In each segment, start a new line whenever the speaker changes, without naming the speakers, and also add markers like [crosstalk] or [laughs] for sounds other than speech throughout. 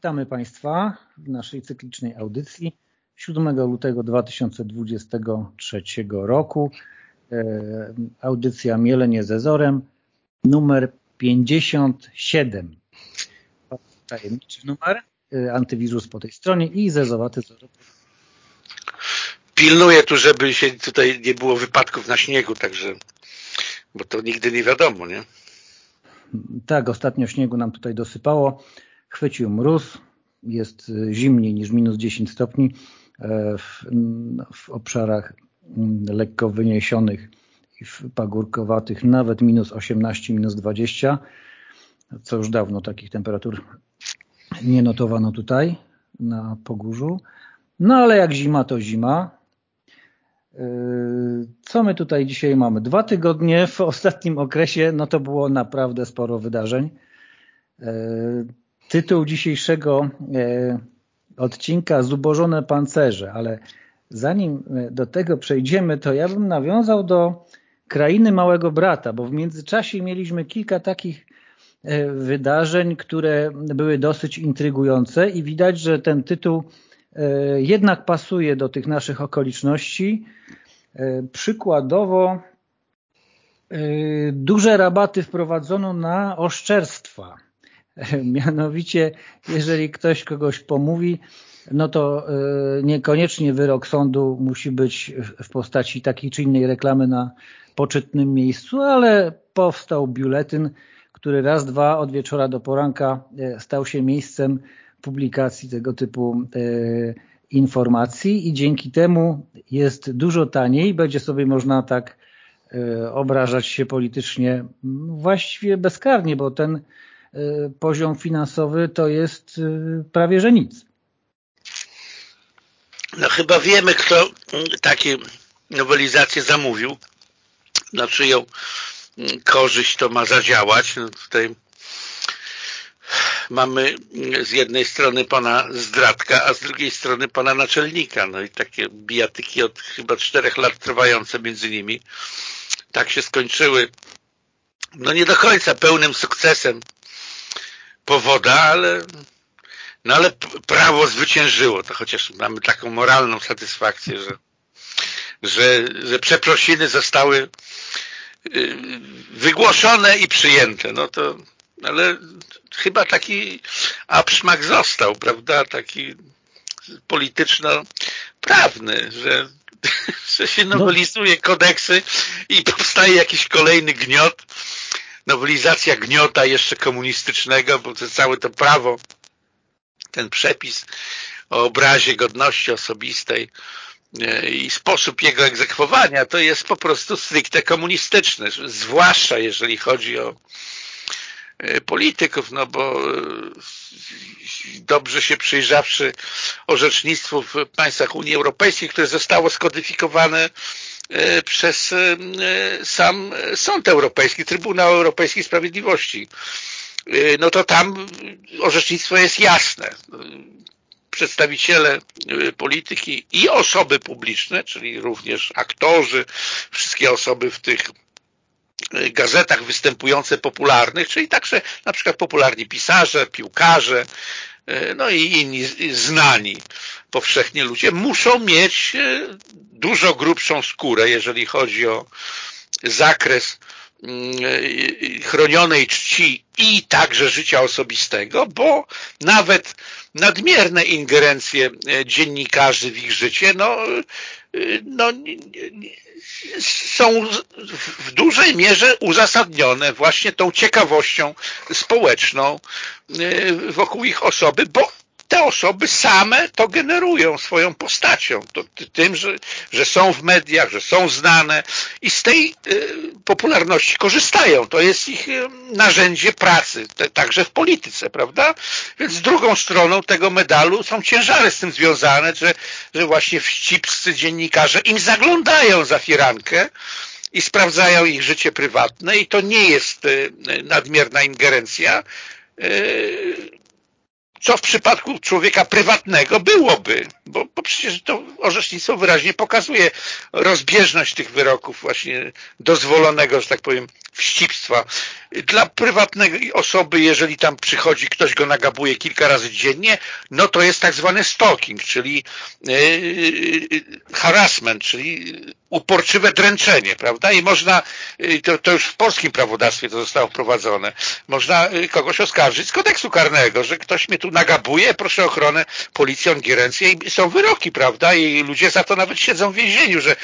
Witamy Państwa w naszej cyklicznej audycji 7 lutego 2023 roku. E, audycja Mielenie z Ezorem numer 57. Tajemniczy numer, e, antywirus po tej stronie i zezowaty
Pilnuję tu, żeby się tutaj nie było wypadków na śniegu, także bo to nigdy nie wiadomo, nie?
Tak, ostatnio śniegu nam tutaj dosypało chwycił mróz, jest zimniej niż minus 10 stopni e, w, w obszarach mm, lekko wyniesionych i w pagórkowatych nawet minus 18, minus 20, co już dawno takich temperatur nie notowano tutaj na Pogórzu. No ale jak zima, to zima. E, co my tutaj dzisiaj mamy? Dwa tygodnie w ostatnim okresie, no to było naprawdę sporo wydarzeń. Tytuł dzisiejszego e, odcinka Zubożone pancerze, ale zanim e, do tego przejdziemy, to ja bym nawiązał do krainy Małego Brata, bo w międzyczasie mieliśmy kilka takich e, wydarzeń, które były dosyć intrygujące i widać, że ten tytuł jednak pasuje do tych naszych okoliczności. Przykładowo duże rabaty wprowadzono na oszczerstwa [laughs] Mianowicie, jeżeli ktoś kogoś pomówi, no to e, niekoniecznie wyrok sądu musi być w postaci takiej czy innej reklamy na poczytnym miejscu, ale powstał biuletyn, który raz, dwa od wieczora do poranka e, stał się miejscem publikacji tego typu e, informacji i dzięki temu jest dużo taniej, będzie sobie można tak obrażać się politycznie właściwie bezkarnie, bo ten Y, poziom finansowy to jest y, prawie że nic.
No chyba wiemy, kto takie nowelizacje zamówił, na czyją korzyść to ma zadziałać. No tutaj mamy z jednej strony pana zdradka, a z drugiej strony pana naczelnika. No i takie bijatyki od chyba czterech lat trwające między nimi tak się skończyły no nie do końca pełnym sukcesem powoda, ale no ale prawo zwyciężyło, to chociaż mamy taką moralną satysfakcję, że, że, że przeprosiny zostały y, wygłoszone i przyjęte. No to, ale chyba taki abszmak został, prawda? Taki polityczno-prawny, że, [laughs] że się no. nowelizuje kodeksy i powstaje jakiś kolejny gniot nowelizacja gniota jeszcze komunistycznego, bo to całe to prawo, ten przepis o obrazie godności osobistej e, i sposób jego egzekwowania to jest po prostu stricte komunistyczny, zwłaszcza jeżeli chodzi o e, polityków, no bo e, dobrze się przyjrzawszy orzecznictwu w państwach Unii Europejskiej, które zostało skodyfikowane przez e, sam Sąd Europejski, Trybunał Europejskiej Sprawiedliwości. E, no to tam orzecznictwo jest jasne. Przedstawiciele polityki i osoby publiczne, czyli również aktorzy, wszystkie osoby w tych gazetach występujące popularnych, czyli także na przykład popularni pisarze, piłkarze, no i inni znani powszechnie ludzie muszą mieć e, dużo grubszą skórę, jeżeli chodzi o zakres mm, e, chronionej czci i także życia osobistego, bo nawet nadmierne ingerencje e, dziennikarzy w ich życie no, no, są w dużej mierze uzasadnione właśnie tą ciekawością społeczną wokół ich osoby, bo te osoby same to generują swoją postacią, to, tym, że, że są w mediach, że są znane i z tej y, popularności korzystają. To jest ich y, narzędzie pracy, te, także w polityce, prawda? Więc drugą stroną tego medalu są ciężary z tym związane, że, że właśnie wścibscy dziennikarze im zaglądają za firankę i sprawdzają ich życie prywatne i to nie jest y, nadmierna ingerencja, y, co w przypadku człowieka prywatnego byłoby, bo, bo przecież to orzecznictwo wyraźnie pokazuje rozbieżność tych wyroków właśnie dozwolonego, że tak powiem, wścibstwa. Dla prywatnej osoby, jeżeli tam przychodzi, ktoś go nagabuje kilka razy dziennie, no to jest tak zwany stalking, czyli yy, harassment, czyli uporczywe dręczenie, prawda? I można, to, to już w polskim prawodawstwie to zostało wprowadzone, można kogoś oskarżyć z kodeksu karnego, że ktoś mnie tu nagabuje, proszę ochronę, policję, ingierencję i są wyroki, prawda? I ludzie za to nawet siedzą w więzieniu, że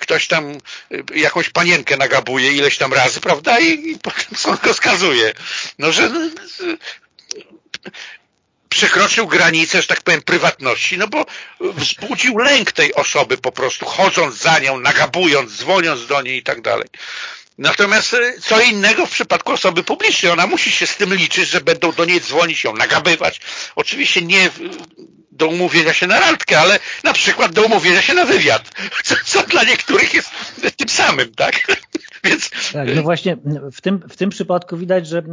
ktoś tam jakąś panienkę nagabuje ileś tam razy, prawda? I, i potem [laughs] sąd go skazuje. No, że przekroczył granicę, że tak powiem, prywatności, no bo wzbudził lęk tej osoby po prostu, chodząc za nią, nagabując, dzwoniąc do niej i tak dalej. Natomiast e, co innego w przypadku osoby publicznej. Ona musi się z tym liczyć, że będą do niej dzwonić, ją nagabywać. Oczywiście nie do umówienia się na randkę, ale na przykład do umówienia się na wywiad, [laughs] co, co dla niektórych jest tym samym, tak? [laughs]
Więc... Tak, no właśnie w tym, w tym przypadku widać, że e,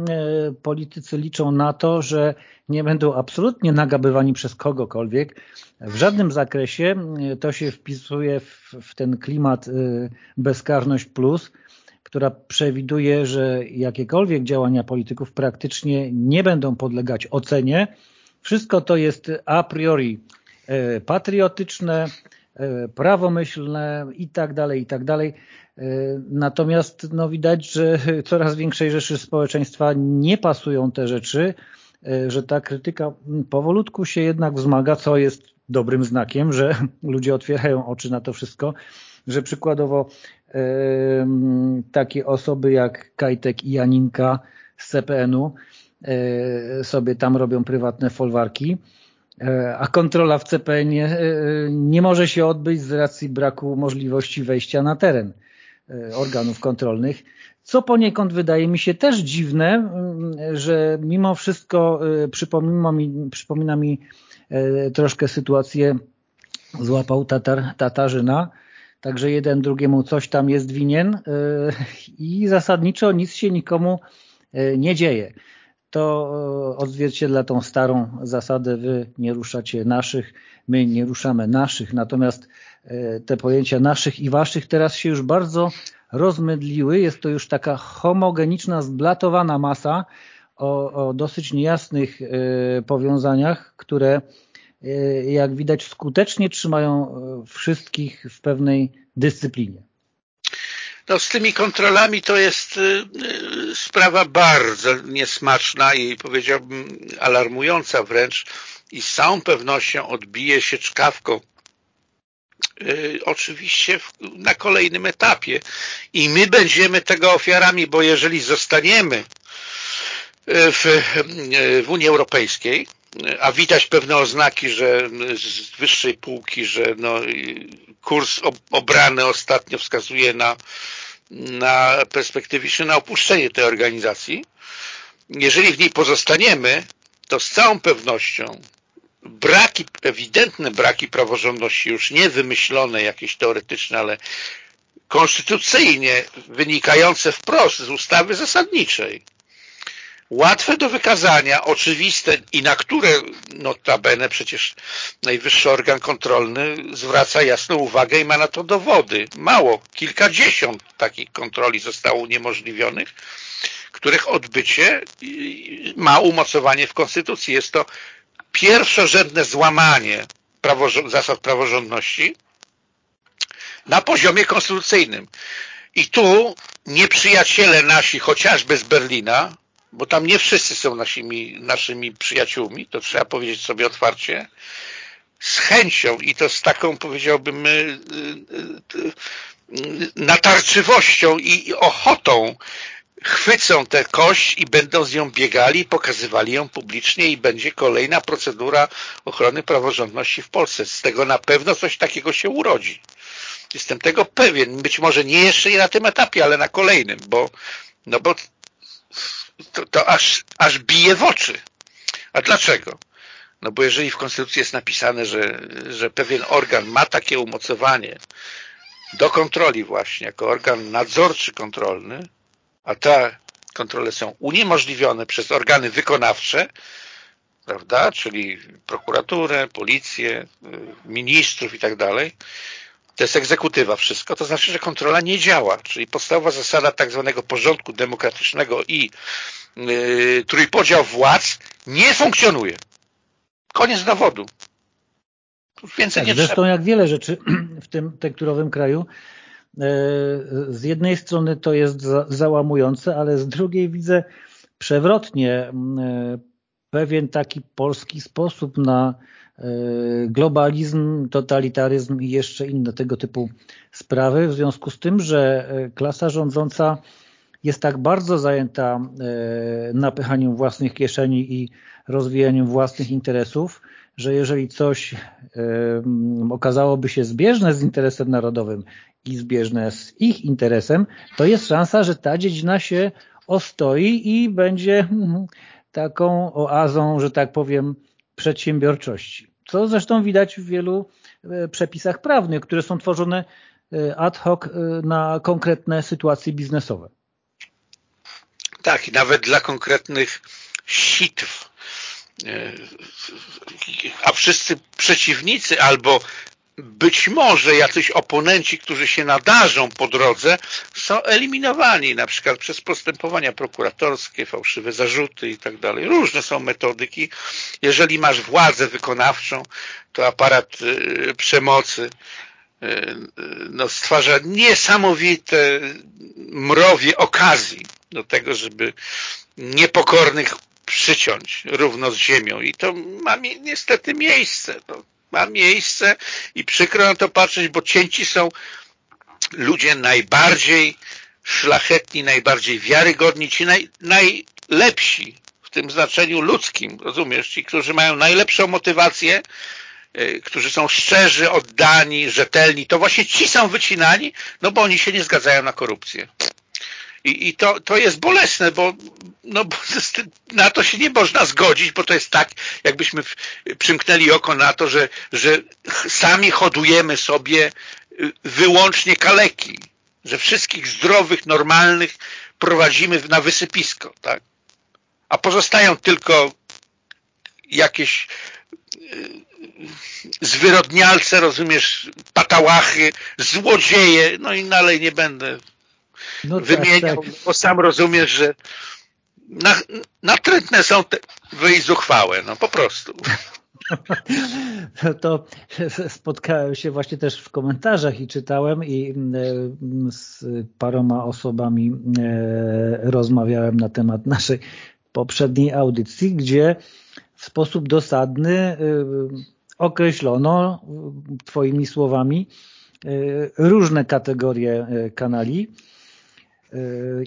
politycy liczą na to, że nie będą absolutnie nagabywani przez kogokolwiek. W żadnym zakresie to się wpisuje w, w ten klimat e, bezkarność plus, która przewiduje, że jakiekolwiek działania polityków praktycznie nie będą podlegać ocenie. Wszystko to jest a priori e, patriotyczne, e, prawomyślne i tak dalej, i tak dalej. E, natomiast no, widać, że [laughs] coraz większej rzeszy społeczeństwa nie pasują te rzeczy, że ta krytyka powolutku się jednak wzmaga, co jest dobrym znakiem, że [laughs] ludzie otwierają oczy na to wszystko, że przykładowo takie osoby jak Kajtek i Janinka z CPN-u e, sobie tam robią prywatne folwarki, e, a kontrola w CPN nie, e, nie może się odbyć z racji braku możliwości wejścia na teren organów kontrolnych, co poniekąd wydaje mi się też dziwne, że mimo wszystko przypomina mi, przypomina mi troszkę sytuację złapał Tatar, Tatarzyna, Także jeden drugiemu coś tam jest winien e, i zasadniczo nic się nikomu e, nie dzieje. To e, odzwierciedla tą starą zasadę, wy nie ruszacie naszych, my nie ruszamy naszych, natomiast te pojęcia naszych i waszych teraz się już bardzo rozmydliły. Jest to już taka homogeniczna, zblatowana masa o, o dosyć niejasnych powiązaniach, które jak widać skutecznie trzymają e, wszystkich w pewnej dyscyplinie.
No z tymi kontrolami to jest e, sprawa bardzo niesmaczna i powiedziałbym alarmująca wręcz i z całą pewnością odbije się czkawką oczywiście na kolejnym etapie i my będziemy tego ofiarami, bo jeżeli zostaniemy w, w Unii Europejskiej, a widać pewne oznaki, że z wyższej półki, że no, kurs obrany ostatnio wskazuje na, na perspektywiczne na opuszczenie tej organizacji. Jeżeli w niej pozostaniemy, to z całą pewnością braki, ewidentne braki praworządności, już nie wymyślone jakieś teoretyczne, ale konstytucyjnie wynikające wprost z ustawy zasadniczej, łatwe do wykazania, oczywiste i na które notabene przecież najwyższy organ kontrolny zwraca jasną uwagę i ma na to dowody. Mało, kilkadziesiąt takich kontroli zostało uniemożliwionych, których odbycie ma umocowanie w Konstytucji. Jest to pierwszorzędne złamanie zasad praworządności na poziomie konstytucyjnym. I tu nieprzyjaciele nasi, chociażby z Berlina, bo tam nie wszyscy są naszymi, naszymi przyjaciółmi, to trzeba powiedzieć sobie otwarcie, z chęcią i to z taką, powiedziałbym, y, y, y, natarczywością i ochotą chwycą tę kość i będą z nią biegali, pokazywali ją publicznie i będzie kolejna procedura ochrony praworządności w Polsce. Z tego na pewno coś takiego się urodzi. Jestem tego pewien. Być może nie jeszcze na tym etapie, ale na kolejnym, bo, no bo to, to aż, aż bije w oczy. A dlaczego? No bo jeżeli w Konstytucji jest napisane, że, że pewien organ ma takie umocowanie do kontroli właśnie, jako organ nadzorczy kontrolny, a te kontrole są uniemożliwione przez organy wykonawcze, prawda, czyli prokuraturę, policję, y, ministrów i tak dalej, to jest egzekutywa wszystko, to znaczy, że kontrola nie działa, czyli podstawowa zasada tak zwanego porządku demokratycznego i yy, trójpodział władz nie funkcjonuje. Koniec dowodu.
Więcej tak, nie zresztą trzeba. jak wiele rzeczy [clears throat] w tym tekturowym kraju, e, z jednej strony to jest załamujące, ale z drugiej widzę przewrotnie e, pewien taki polski sposób na e, globalizm, totalitaryzm i jeszcze inne tego typu sprawy, w związku z tym, że klasa rządząca jest tak bardzo zajęta napychaniem własnych kieszeni i rozwijaniem własnych interesów, że jeżeli coś okazałoby się zbieżne z interesem narodowym i zbieżne z ich interesem, to jest szansa, że ta dziedzina się ostoi i będzie mm, taką oazą, że tak powiem, przedsiębiorczości. Co zresztą widać w wielu e, przepisach prawnych, które są tworzone e, ad hoc e, na konkretne sytuacje biznesowe.
Tak, i nawet dla konkretnych sitw a wszyscy przeciwnicy albo być może jacyś oponenci, którzy się nadarzą po drodze, są eliminowani na przykład przez postępowania prokuratorskie, fałszywe zarzuty i tak dalej. Różne są metodyki. Jeżeli masz władzę wykonawczą, to aparat y, przemocy y, no, stwarza niesamowite mrowie okazji do tego, żeby niepokornych przyciąć równo z ziemią i to ma niestety miejsce. No, ma miejsce i przykro na to patrzeć, bo cięci są ludzie najbardziej szlachetni, najbardziej wiarygodni, ci naj, najlepsi w tym znaczeniu ludzkim, rozumiesz? Ci, którzy mają najlepszą motywację, yy, którzy są szczerzy, oddani, rzetelni, to właśnie ci są wycinani, no bo oni się nie zgadzają na korupcję. I, i to, to jest bolesne, bo, no, bo [laughs] na to się nie można zgodzić, bo to jest tak, jakbyśmy przymknęli oko na to, że, że sami hodujemy sobie y, wyłącznie kaleki, że wszystkich zdrowych, normalnych prowadzimy na wysypisko, tak? A pozostają tylko jakieś y, zwyrodnialce, rozumiesz, patałachy, złodzieje, no i dalej nie będę no tak, wymieniał, tak, tak. bo sam rozumiesz, że natrętne są te zuchwałe, no po prostu. [laughs]
To spotkałem się właśnie też w komentarzach i czytałem i e, z paroma osobami e, rozmawiałem na temat naszej poprzedniej audycji, gdzie w sposób dosadny e, określono Twoimi słowami różne kategorie kanali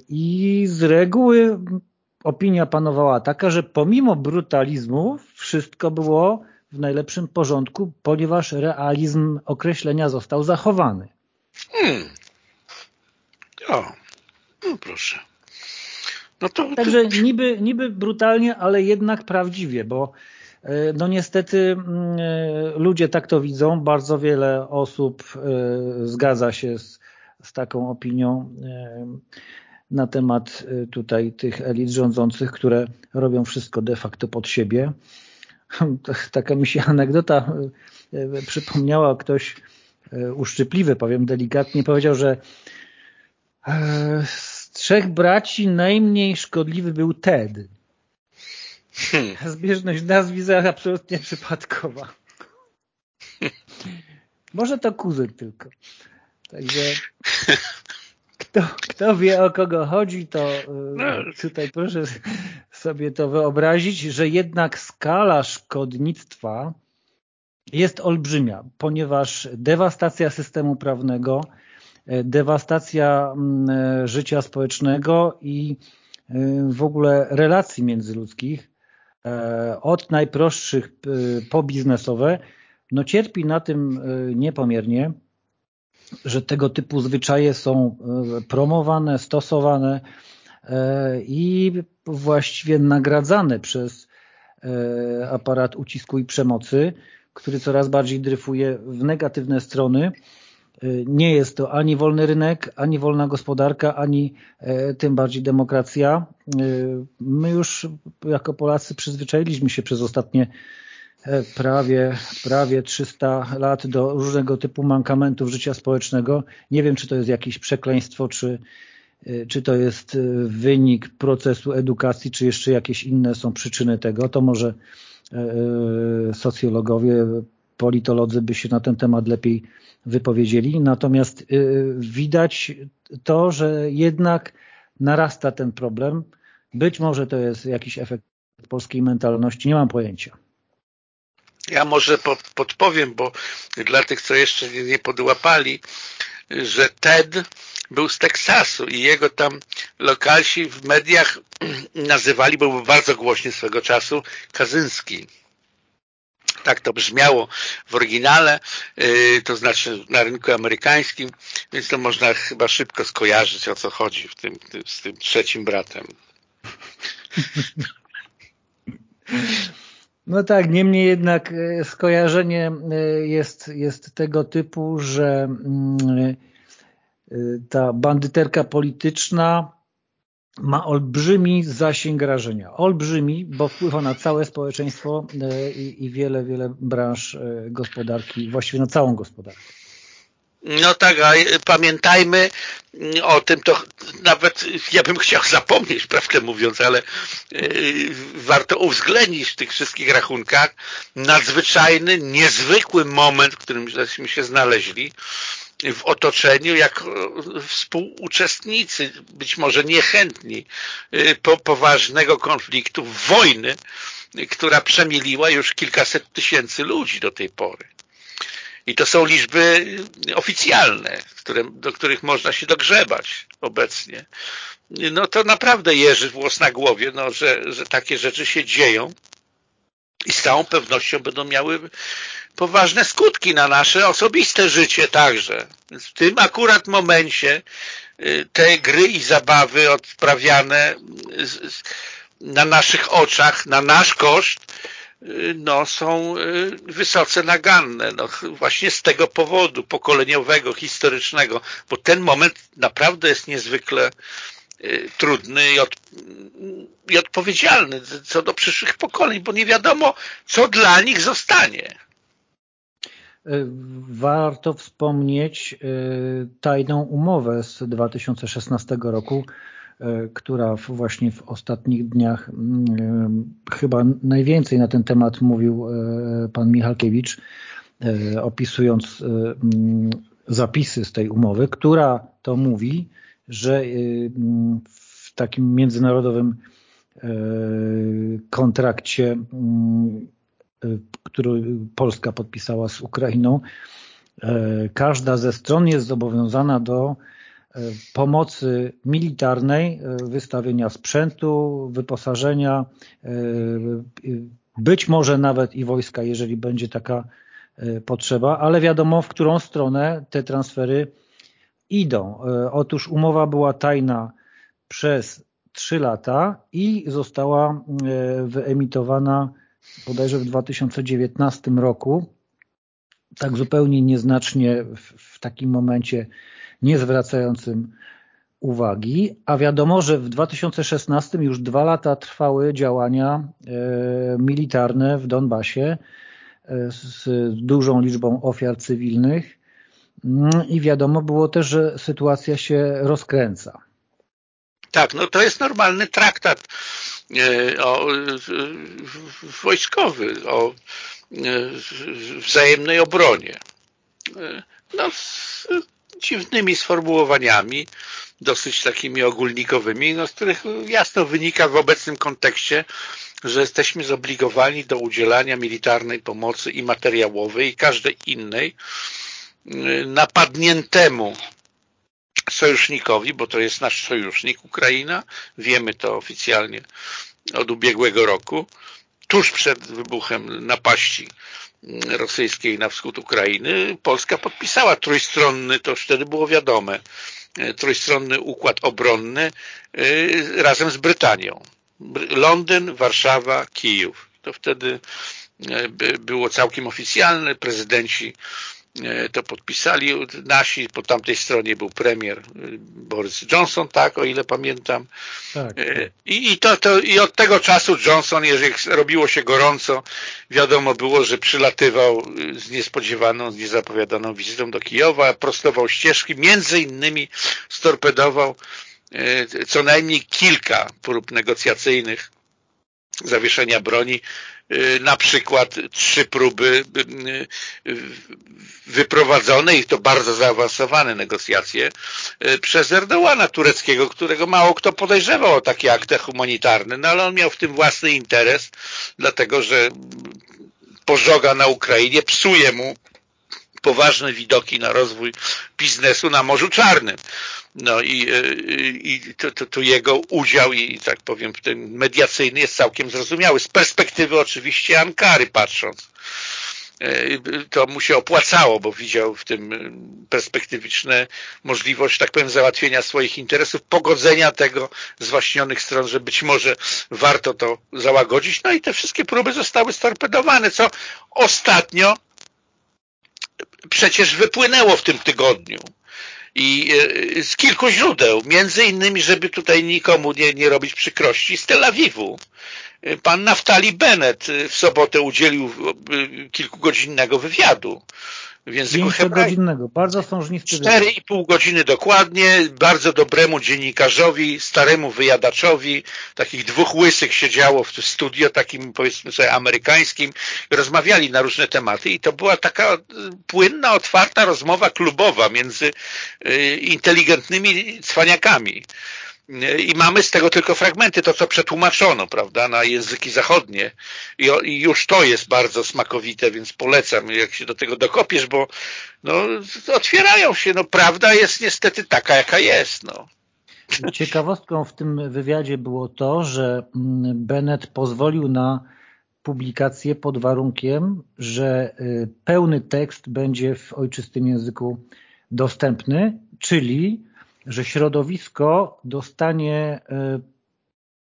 i z reguły opinia panowała taka, że pomimo brutalizmu wszystko było w najlepszym porządku, ponieważ realizm określenia został zachowany. Hmm.
O, no proszę.
No to, Także niby, niby brutalnie, ale jednak prawdziwie, bo e, no niestety e, ludzie tak to widzą, bardzo wiele osób zgadza się z z taką opinią e, na temat e, tutaj tych elit rządzących, które robią wszystko de facto pod siebie. [laughs] Taka mi się anegdota e, przypomniała, ktoś uszczypliwy, powiem delikatnie, powiedział, że z trzech braci najmniej szkodliwy był Ted. Hmm. [laughs] Zbieżność nazwisk absolutnie przypadkowa. Może to kuzyn tylko. Także kto, kto wie o kogo chodzi, to no. tutaj proszę sobie to wyobrazić, że jednak skala szkodnictwa jest olbrzymia, ponieważ dewastacja systemu prawnego, dewastacja mm, życia społecznego i y, w ogóle relacji międzyludzkich od najprostszych y, po biznesowe, no cierpi na tym y, niepomiernie że tego typu zwyczaje są e, promowane, stosowane e, i właściwie nagradzane przez e, aparat ucisku i przemocy, który coraz bardziej dryfuje w negatywne strony Nie jest to ani wolny rynek, ani wolna gospodarka, ani tym bardziej demokracja. My już jako Polacy przyzwyczailiśmy się przez ostatnie prawie, prawie 300 lat do różnego typu mankamentów życia społecznego. Nie wiem, czy to jest jakieś przekleństwo, czy, czy to jest wynik procesu edukacji, czy jeszcze jakieś inne są przyczyny tego. To może socjologowie, politolodzy by się na ten temat lepiej wypowiedzieli. Natomiast widać to, że jednak narasta ten problem. Być może to jest jakiś efekt polskiej mentalności, nie mam pojęcia.
Ja może podpowiem, bo dla tych, co jeszcze nie podłapali, że Ted był z Teksasu i jego tam lokalsi w mediach [clears throat] nazywali, bo był bardzo głośny swego czasu, Kazynski. Tak to brzmiało w oryginale, y, to znaczy na rynku amerykańskim, więc to można chyba szybko skojarzyć, o co chodzi w tym, z tym trzecim bratem. [laughs]
No tak, niemniej jednak e, skojarzenie e, jest, jest tego typu, że mm, e, ta bandyterka polityczna ma olbrzymi zasięg rażenia. Olbrzymi, bo wpływa na całe społeczeństwo i, i wiele, wiele branż gospodarki, właściwie na całą gospodarkę.
No tak, a pamiętajmy o tym, to nawet ja bym chciał [laughs] zapomnieć, prawdę mówiąc, ale yy, warto uwzględnić w tych wszystkich rachunkach nadzwyczajny, niezwykły moment, w którym żeśmy się znaleźli w otoczeniu, jak współuczestnicy, być może niechętni, yy, po, poważnego konfliktu, wojny, która przemieliła już kilkaset tysięcy ludzi do tej pory. I to są liczby oficjalne, które, do których można się dogrzebać obecnie. No to naprawdę jeży włos na głowie, no, że, że takie rzeczy się dzieją i z całą pewnością będą miały poważne skutki na nasze osobiste życie także. Więc w tym akurat momencie y, te gry i zabawy odprawiane na naszych oczach, na nasz koszt, no, są y, wysoce naganne. No, właśnie z tego powodu pokoleniowego, historycznego, bo ten moment naprawdę jest niezwykle y, trudny i, od, i odpowiedzialny co do przyszłych pokoleń, bo nie wiadomo, co dla nich zostanie.
Y, warto wspomnieć tajną umowę z 2016 roku, która właśnie w ostatnich dniach mm, e, chyba najwięcej na ten temat mówił e, pan Michalkiewicz, opisując mm, zapisy z tej umowy, która to mówi, że mm, w takim międzynarodowym kontrakcie, który Polska podpisała z Ukrainą, każda ze stron jest zobowiązana do E, pomocy militarnej, e, wystawienia sprzętu, wyposażenia, e, być może nawet i wojska, jeżeli będzie taka potrzeba, ale wiadomo, w którą stronę te transfery idą. Otóż umowa była tajna przez trzy lata i została wyemitowana bodajże w 2019 roku, tak zupełnie nieznacznie w takim momencie nie zwracającym uwagi, a wiadomo, że w 2016 już dwa lata trwały działania e, militarne w Donbasie e, z dużą liczbą ofiar cywilnych mm, i wiadomo było też, że sytuacja się rozkręca.
Tak, no to jest normalny traktat e, o, wojskowy o wzajemnej obronie. No, dziwnymi sformułowaniami, dosyć takimi ogólnikowymi, no, z których jasno wynika w obecnym kontekście, że jesteśmy zobligowani do udzielania militarnej pomocy i materiałowej i każdej innej y, napadniętemu sojusznikowi, bo to jest nasz sojusznik Ukraina, wiemy to oficjalnie od ubiegłego roku, tuż przed wybuchem napaści rosyjskiej na wschód Ukrainy, Polska podpisała trójstronny, to już wtedy było wiadome, e, trójstronny układ obronny e, razem z Brytanią. Londyn, Warszawa, Kijów. To wtedy e, było całkiem oficjalne. Prezydenci to podpisali nasi, po tamtej stronie był premier e, Boris Johnson, tak, o ile pamiętam. Tak, e, tak. I, i, to, to, I od tego czasu Johnson, jeżeli robiło się gorąco, wiadomo było, że przylatywał z niespodziewaną, z niezapowiadaną wizytą do Kijowa, prostował ścieżki, między innymi storpedował co najmniej kilka prób negocjacyjnych zawieszenia broni. Y, na przykład trzy próby y, wyprowadzone i to bardzo zaawansowane negocjacje y, przez Erdołana tureckiego, którego mało kto podejrzewał o takie akty humanitarne, no ale on miał w tym własny interes, dlatego że pożoga na Ukrainie psuje mu poważne widoki na rozwój biznesu na Morzu Czarnym. No i, e, i to, to, to, jego udział i tak powiem ten mediacyjny jest całkiem zrozumiały. Z perspektywy oczywiście Ankary patrząc e, to mu się opłacało, bo widział w tym perspektywiczne możliwość, tak powiem, załatwienia swoich interesów, pogodzenia tego zwaśnionych stron, że być może warto to załagodzić. No i te wszystkie próby zostały storpedowane, co ostatnio przecież wypłynęło w tym tygodniu. I e, z kilku źródeł, między innymi, żeby tutaj nikomu nie, nie robić przykrości, z Tel Awiwu. E, pan Naftali Bennett e, w sobotę udzielił kilkugodzinnego wywiadu w języku hebrajskim.
Bardzo sążnisty.
Cztery i pół godziny dokładnie, bardzo dobremu dziennikarzowi, staremu wyjadaczowi, takich dwóch łysych siedziało w studio, takim powiedzmy sobie amerykańskim, rozmawiali na różne tematy i to była taka płynna, otwarta rozmowa klubowa między y, inteligentnymi cwaniakami i mamy z tego tylko fragmenty, to co przetłumaczono, prawda, na języki zachodnie I, i, już to jest bardzo smakowite, więc polecam, jak się do tego dokopiesz, bo no, otwierają się, no prawda jest niestety taka, jaka jest, no.
Ciekawostką w tym wywiadzie było to, że mm, Bennett pozwolił na publikację pod warunkiem, że y, pełny tekst będzie w ojczystym języku dostępny, czyli że środowisko dostanie e,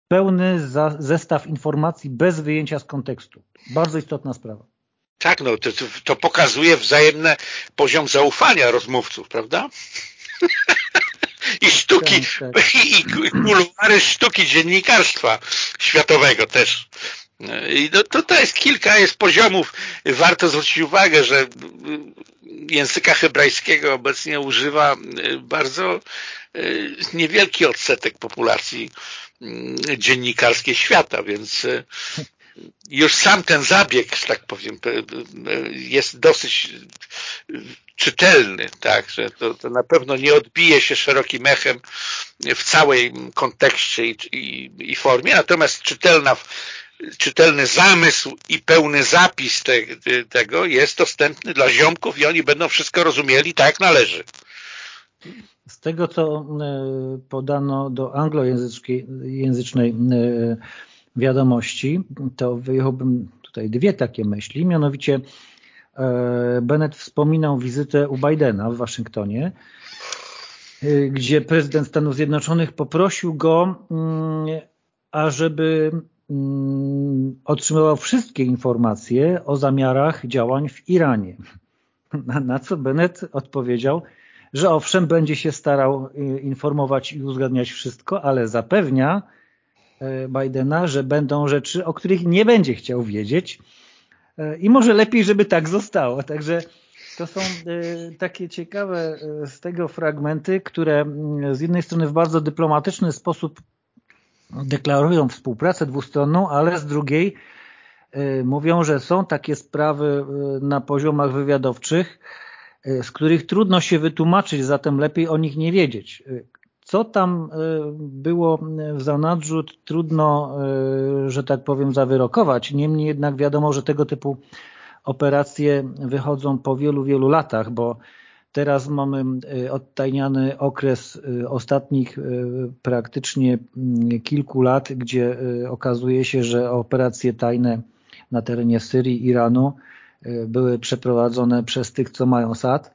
pełny zestaw informacji bez wyjęcia z kontekstu. Bardzo istotna sprawa.
Tak, no to, to pokazuje wzajemny poziom zaufania rozmówców, prawda? I sztuki, tak, tak. i kuluary sztuki dziennikarstwa światowego też. I no, to jest kilka jest poziomów. Warto zwrócić uwagę, że języka hebrajskiego obecnie używa bardzo e, niewielki odsetek populacji dziennikarskiej świata, więc już sam ten zabieg, że tak powiem, jest dosyć czytelny, tak, że to, to na pewno nie odbije się szerokim echem w całym kontekście i, i, i formie, natomiast czytelna czytelny zamysł i pełny zapis te, tego jest dostępny dla ziomków i oni będą wszystko rozumieli tak jak należy.
Z tego, co e, podano do anglojęzycznej e, wiadomości, to wyjechałbym tutaj dwie takie myśli, mianowicie e, Bennett wspominał wizytę u Bidena w Waszyngtonie, gdzie prezydent Stanów Zjednoczonych poprosił go, mm, ażeby otrzymywał wszystkie informacje o zamiarach działań w Iranie. [laughs] Na, co Bennett odpowiedział, że owszem, będzie się starał y, informować i uzgadniać wszystko, ale zapewnia e, Bidena, że będą rzeczy, o których nie będzie chciał wiedzieć e, i może lepiej, żeby tak zostało. Także to są e, takie ciekawe z tego fragmenty, które mm, z jednej strony w bardzo dyplomatyczny sposób deklarują współpracę dwustronną, ale z drugiej y, mówią, że są takie sprawy y, na poziomach wywiadowczych, y, z których trudno się wytłumaczyć, zatem lepiej o nich nie wiedzieć. Co tam było w zanadrzu, trudno, że tak powiem, zawyrokować. Niemniej jednak wiadomo, że tego typu operacje wychodzą po wielu, wielu latach, bo Teraz mamy e, odtajniany okres e, ostatnich e, praktycznie mm, kilku lat, gdzie okazuje się, że operacje tajne na terenie Syrii, Iranu były przeprowadzone przez tych, co mają SAD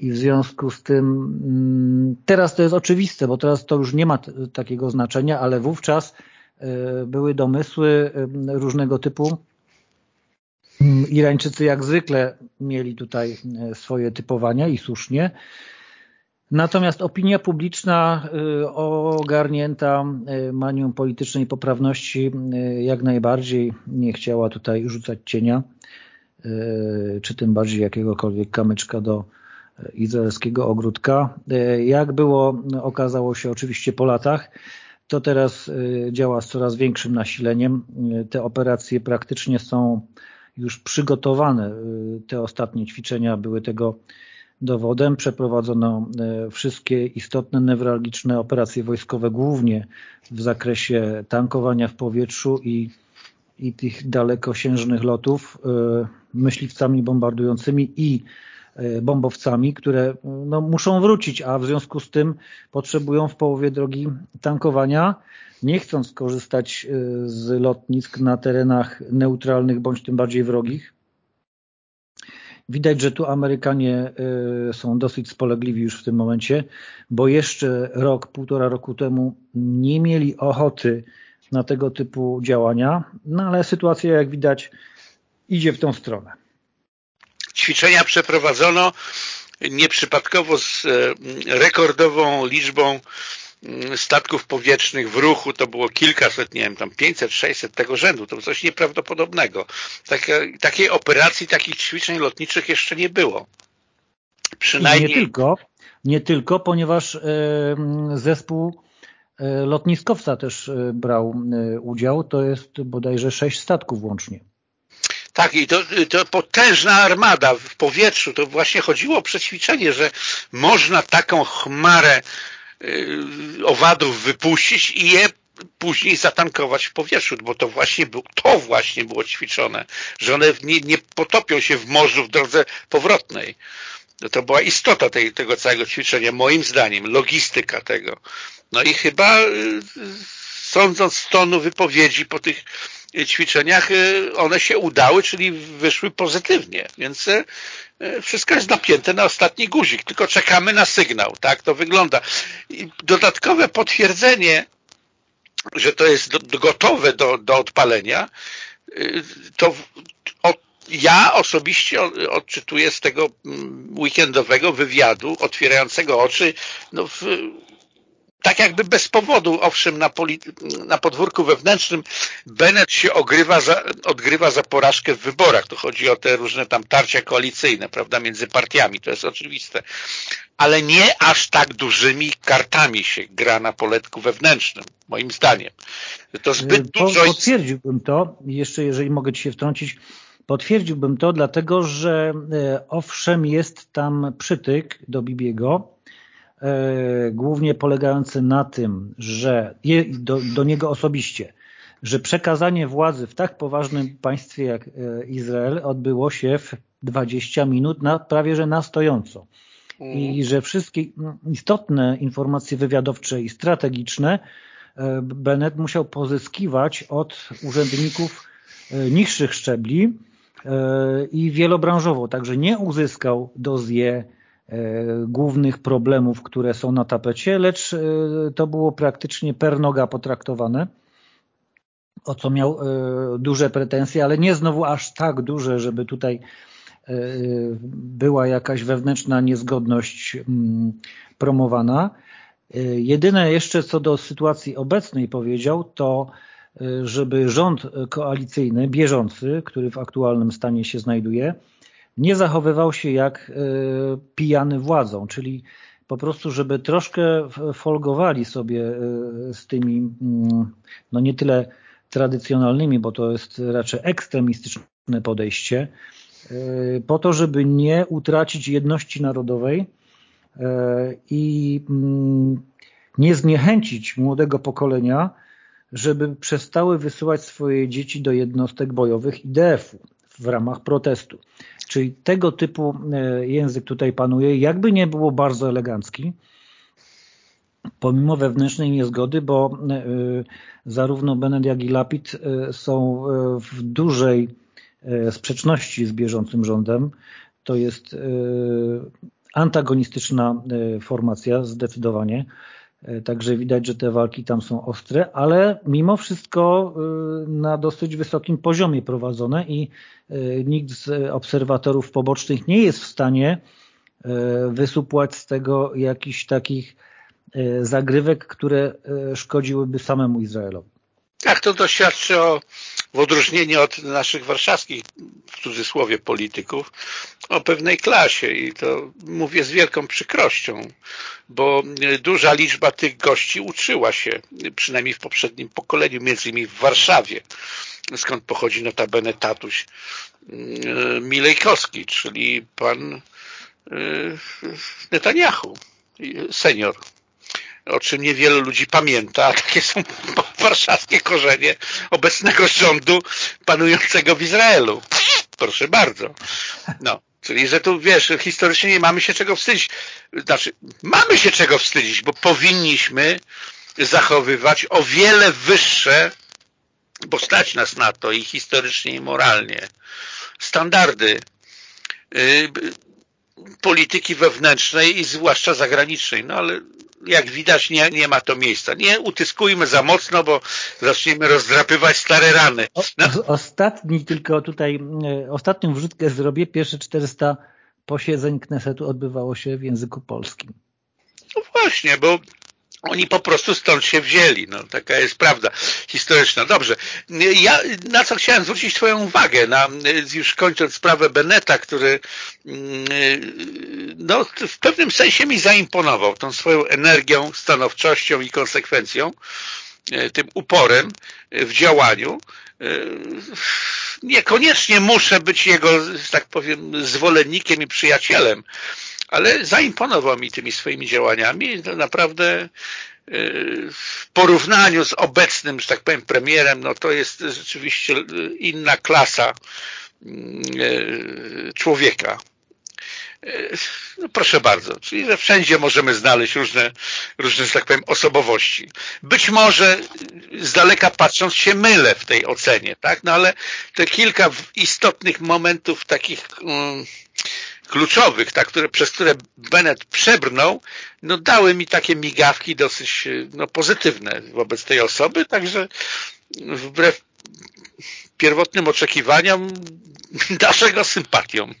i w związku z tym mm, teraz to jest oczywiste, bo teraz to już nie ma takiego znaczenia, ale wówczas były domysły różnego typu Irańczycy jak zwykle mieli tutaj swoje typowania i słusznie. Natomiast opinia publiczna ogarnięta manią politycznej poprawności jak najbardziej nie chciała tutaj rzucać cienia, czy tym bardziej jakiegokolwiek kamyczka do izraelskiego ogródka. Jak było, okazało się oczywiście po latach, to teraz działa z coraz większym nasileniem. Te operacje praktycznie są już przygotowane. Y, te ostatnie ćwiczenia były tego dowodem. Przeprowadzono wszystkie istotne, newralgiczne operacje wojskowe, głównie w zakresie tankowania w powietrzu i, i tych dalekosiężnych lotów myśliwcami bombardującymi i bombowcami, które no, muszą wrócić, a w związku z tym potrzebują w połowie drogi tankowania, nie chcąc korzystać e, z lotnisk na terenach neutralnych bądź tym bardziej wrogich. Widać, że tu Amerykanie e, są dosyć spolegliwi już w tym momencie, bo jeszcze rok, półtora roku temu nie mieli ochoty na tego typu działania, no ale sytuacja jak widać idzie w tą stronę.
Ćwiczenia przeprowadzono nieprzypadkowo z e, rekordową liczbą statków powietrznych w ruchu, to było kilkaset, nie wiem, tam 500, 600 tego rzędu, to było coś nieprawdopodobnego. Takie, takiej operacji, takich ćwiczeń lotniczych jeszcze nie było.
Przynajmniej... nie tylko, nie tylko, ponieważ zespół e, lotniskowca też e, brał udział, to jest bodajże sześć statków łącznie.
Tak, i to, to potężna armada w powietrzu. To właśnie chodziło o przećwiczenie, że można taką chmarę y, owadów wypuścić i je później zatankować w powietrzu, bo to właśnie, był, to właśnie było ćwiczone, że one nie, nie potopią się w morzu w drodze powrotnej. To była istota tej, tego całego ćwiczenia, moim zdaniem, logistyka tego. No i chyba y, sądząc z tonu wypowiedzi po tych ćwiczeniach y, one się udały, czyli wyszły pozytywnie, więc y, y, wszystko jest napięte na ostatni guzik, tylko czekamy na sygnał, tak to wygląda. I dodatkowe potwierdzenie, że to jest gotowe do, do odpalenia, to ja osobiście odczytuję z tego mm, weekendowego wywiadu otwierającego oczy no, w, tak jakby bez powodu, owszem, na, na podwórku wewnętrznym Bennett się ogrywa za, odgrywa za porażkę w wyborach. Tu chodzi o te różne tam tarcia koalicyjne, prawda, między partiami, to jest oczywiste. Ale nie aż tak dużymi kartami się gra na poletku wewnętrznym, moim zdaniem. To zbyt
po, dużo... Potwierdziłbym to, jeszcze jeżeli mogę Ci się wtrącić, potwierdziłbym to, dlatego że e, owszem jest tam przytyk do Bibiego, E, głównie polegający na tym, że do, do niego osobiście, że przekazanie władzy w tak poważnym państwie jak e, Izrael odbyło się w 20 minut na, prawie że na stojąco. I mhm. że wszystkie istotne informacje wywiadowcze i strategiczne e, Bennett musiał pozyskiwać od urzędników niższych szczebli i wielobranżowo, także nie uzyskał dozie E, głównych problemów, które są na tapecie, lecz e, to było praktycznie per noga potraktowane, o co miał e, duże pretensje, ale nie znowu aż tak duże, żeby tutaj była jakaś wewnętrzna niezgodność mm, promowana. Jedyne jeszcze co do sytuacji obecnej powiedział, to żeby rząd koalicyjny, bieżący, który w aktualnym stanie się znajduje, nie zachowywał się jak e, pijany władzą, czyli po prostu, żeby troszkę folgowali sobie e, z tymi, mm, no nie tyle tradycjonalnymi, bo to jest raczej ekstremistyczne podejście, e, po to, żeby nie utracić jedności narodowej i mm, nie zniechęcić młodego pokolenia, żeby przestały wysyłać swoje dzieci do jednostek bojowych IDF-u w ramach protestu. Czyli tego typu e, język tutaj panuje, jakby nie było bardzo elegancki, pomimo wewnętrznej niezgody, bo e, zarówno Bennett, jak i Lapid e, są w dużej sprzeczności z bieżącym rządem. To jest antagonistyczna formacja zdecydowanie. Także widać, że te walki tam są ostre, ale mimo wszystko na dosyć wysokim poziomie prowadzone i nikt z obserwatorów pobocznych nie jest w stanie wysupłać z tego jakichś takich zagrywek, które szkodziłyby samemu Izraelowi.
Tak, to doświadczy o, w odróżnieniu od naszych warszawskich, w cudzysłowie, polityków, o pewnej klasie. I to mówię z wielką przykrością, bo duża liczba tych gości uczyła się, przynajmniej w poprzednim pokoleniu, między innymi w Warszawie, skąd pochodzi notabene tatuś mm, Milejkowski, czyli pan y, Netanyahu, senior o czym niewiele ludzi pamięta, a takie są [laughs] warszawskie korzenie obecnego rządu panującego w Izraelu. Proszę bardzo. No. Czyli, że tu wiesz, historycznie nie mamy się czego wstydzić. Znaczy, mamy się czego wstydzić, bo powinniśmy zachowywać o wiele wyższe, bo stać nas na to i historycznie, i moralnie, standardy y, polityki wewnętrznej i zwłaszcza zagranicznej. No ale jak widać nie, nie ma to miejsca. Nie utyskujmy za mocno, bo zaczniemy rozdrapywać stare rany.
No. Ostatni tylko tutaj, e, ostatnią wrzutkę zrobię. Pierwsze 400 posiedzeń Knesetu odbywało się w języku polskim.
No właśnie, bo oni po prostu stąd się wzięli. No, taka jest prawda historyczna. Dobrze. Ja na co chciałem zwrócić Twoją uwagę, na, już kończąc sprawę Beneta, który mm, no, w pewnym sensie mi zaimponował tą swoją energią, stanowczością i konsekwencją, e, tym uporem w działaniu. E, niekoniecznie muszę być jego, że tak powiem, zwolennikiem i przyjacielem, ale zaimponował mi tymi swoimi działaniami. To naprawdę w porównaniu z obecnym, że tak powiem, premierem, no to jest rzeczywiście inna klasa mm, e, człowieka. E, no proszę bardzo, czyli że wszędzie możemy znaleźć różne, różne, że tak powiem, osobowości. Być może z daleka patrząc się mylę w tej ocenie, tak? No ale te kilka istotnych momentów takich um, kluczowych, tak, które, przez które Bennett przebrnął, no dały mi takie migawki dosyć no, pozytywne wobec tej osoby, także wbrew pierwotnym oczekiwaniom darzę go sympatią.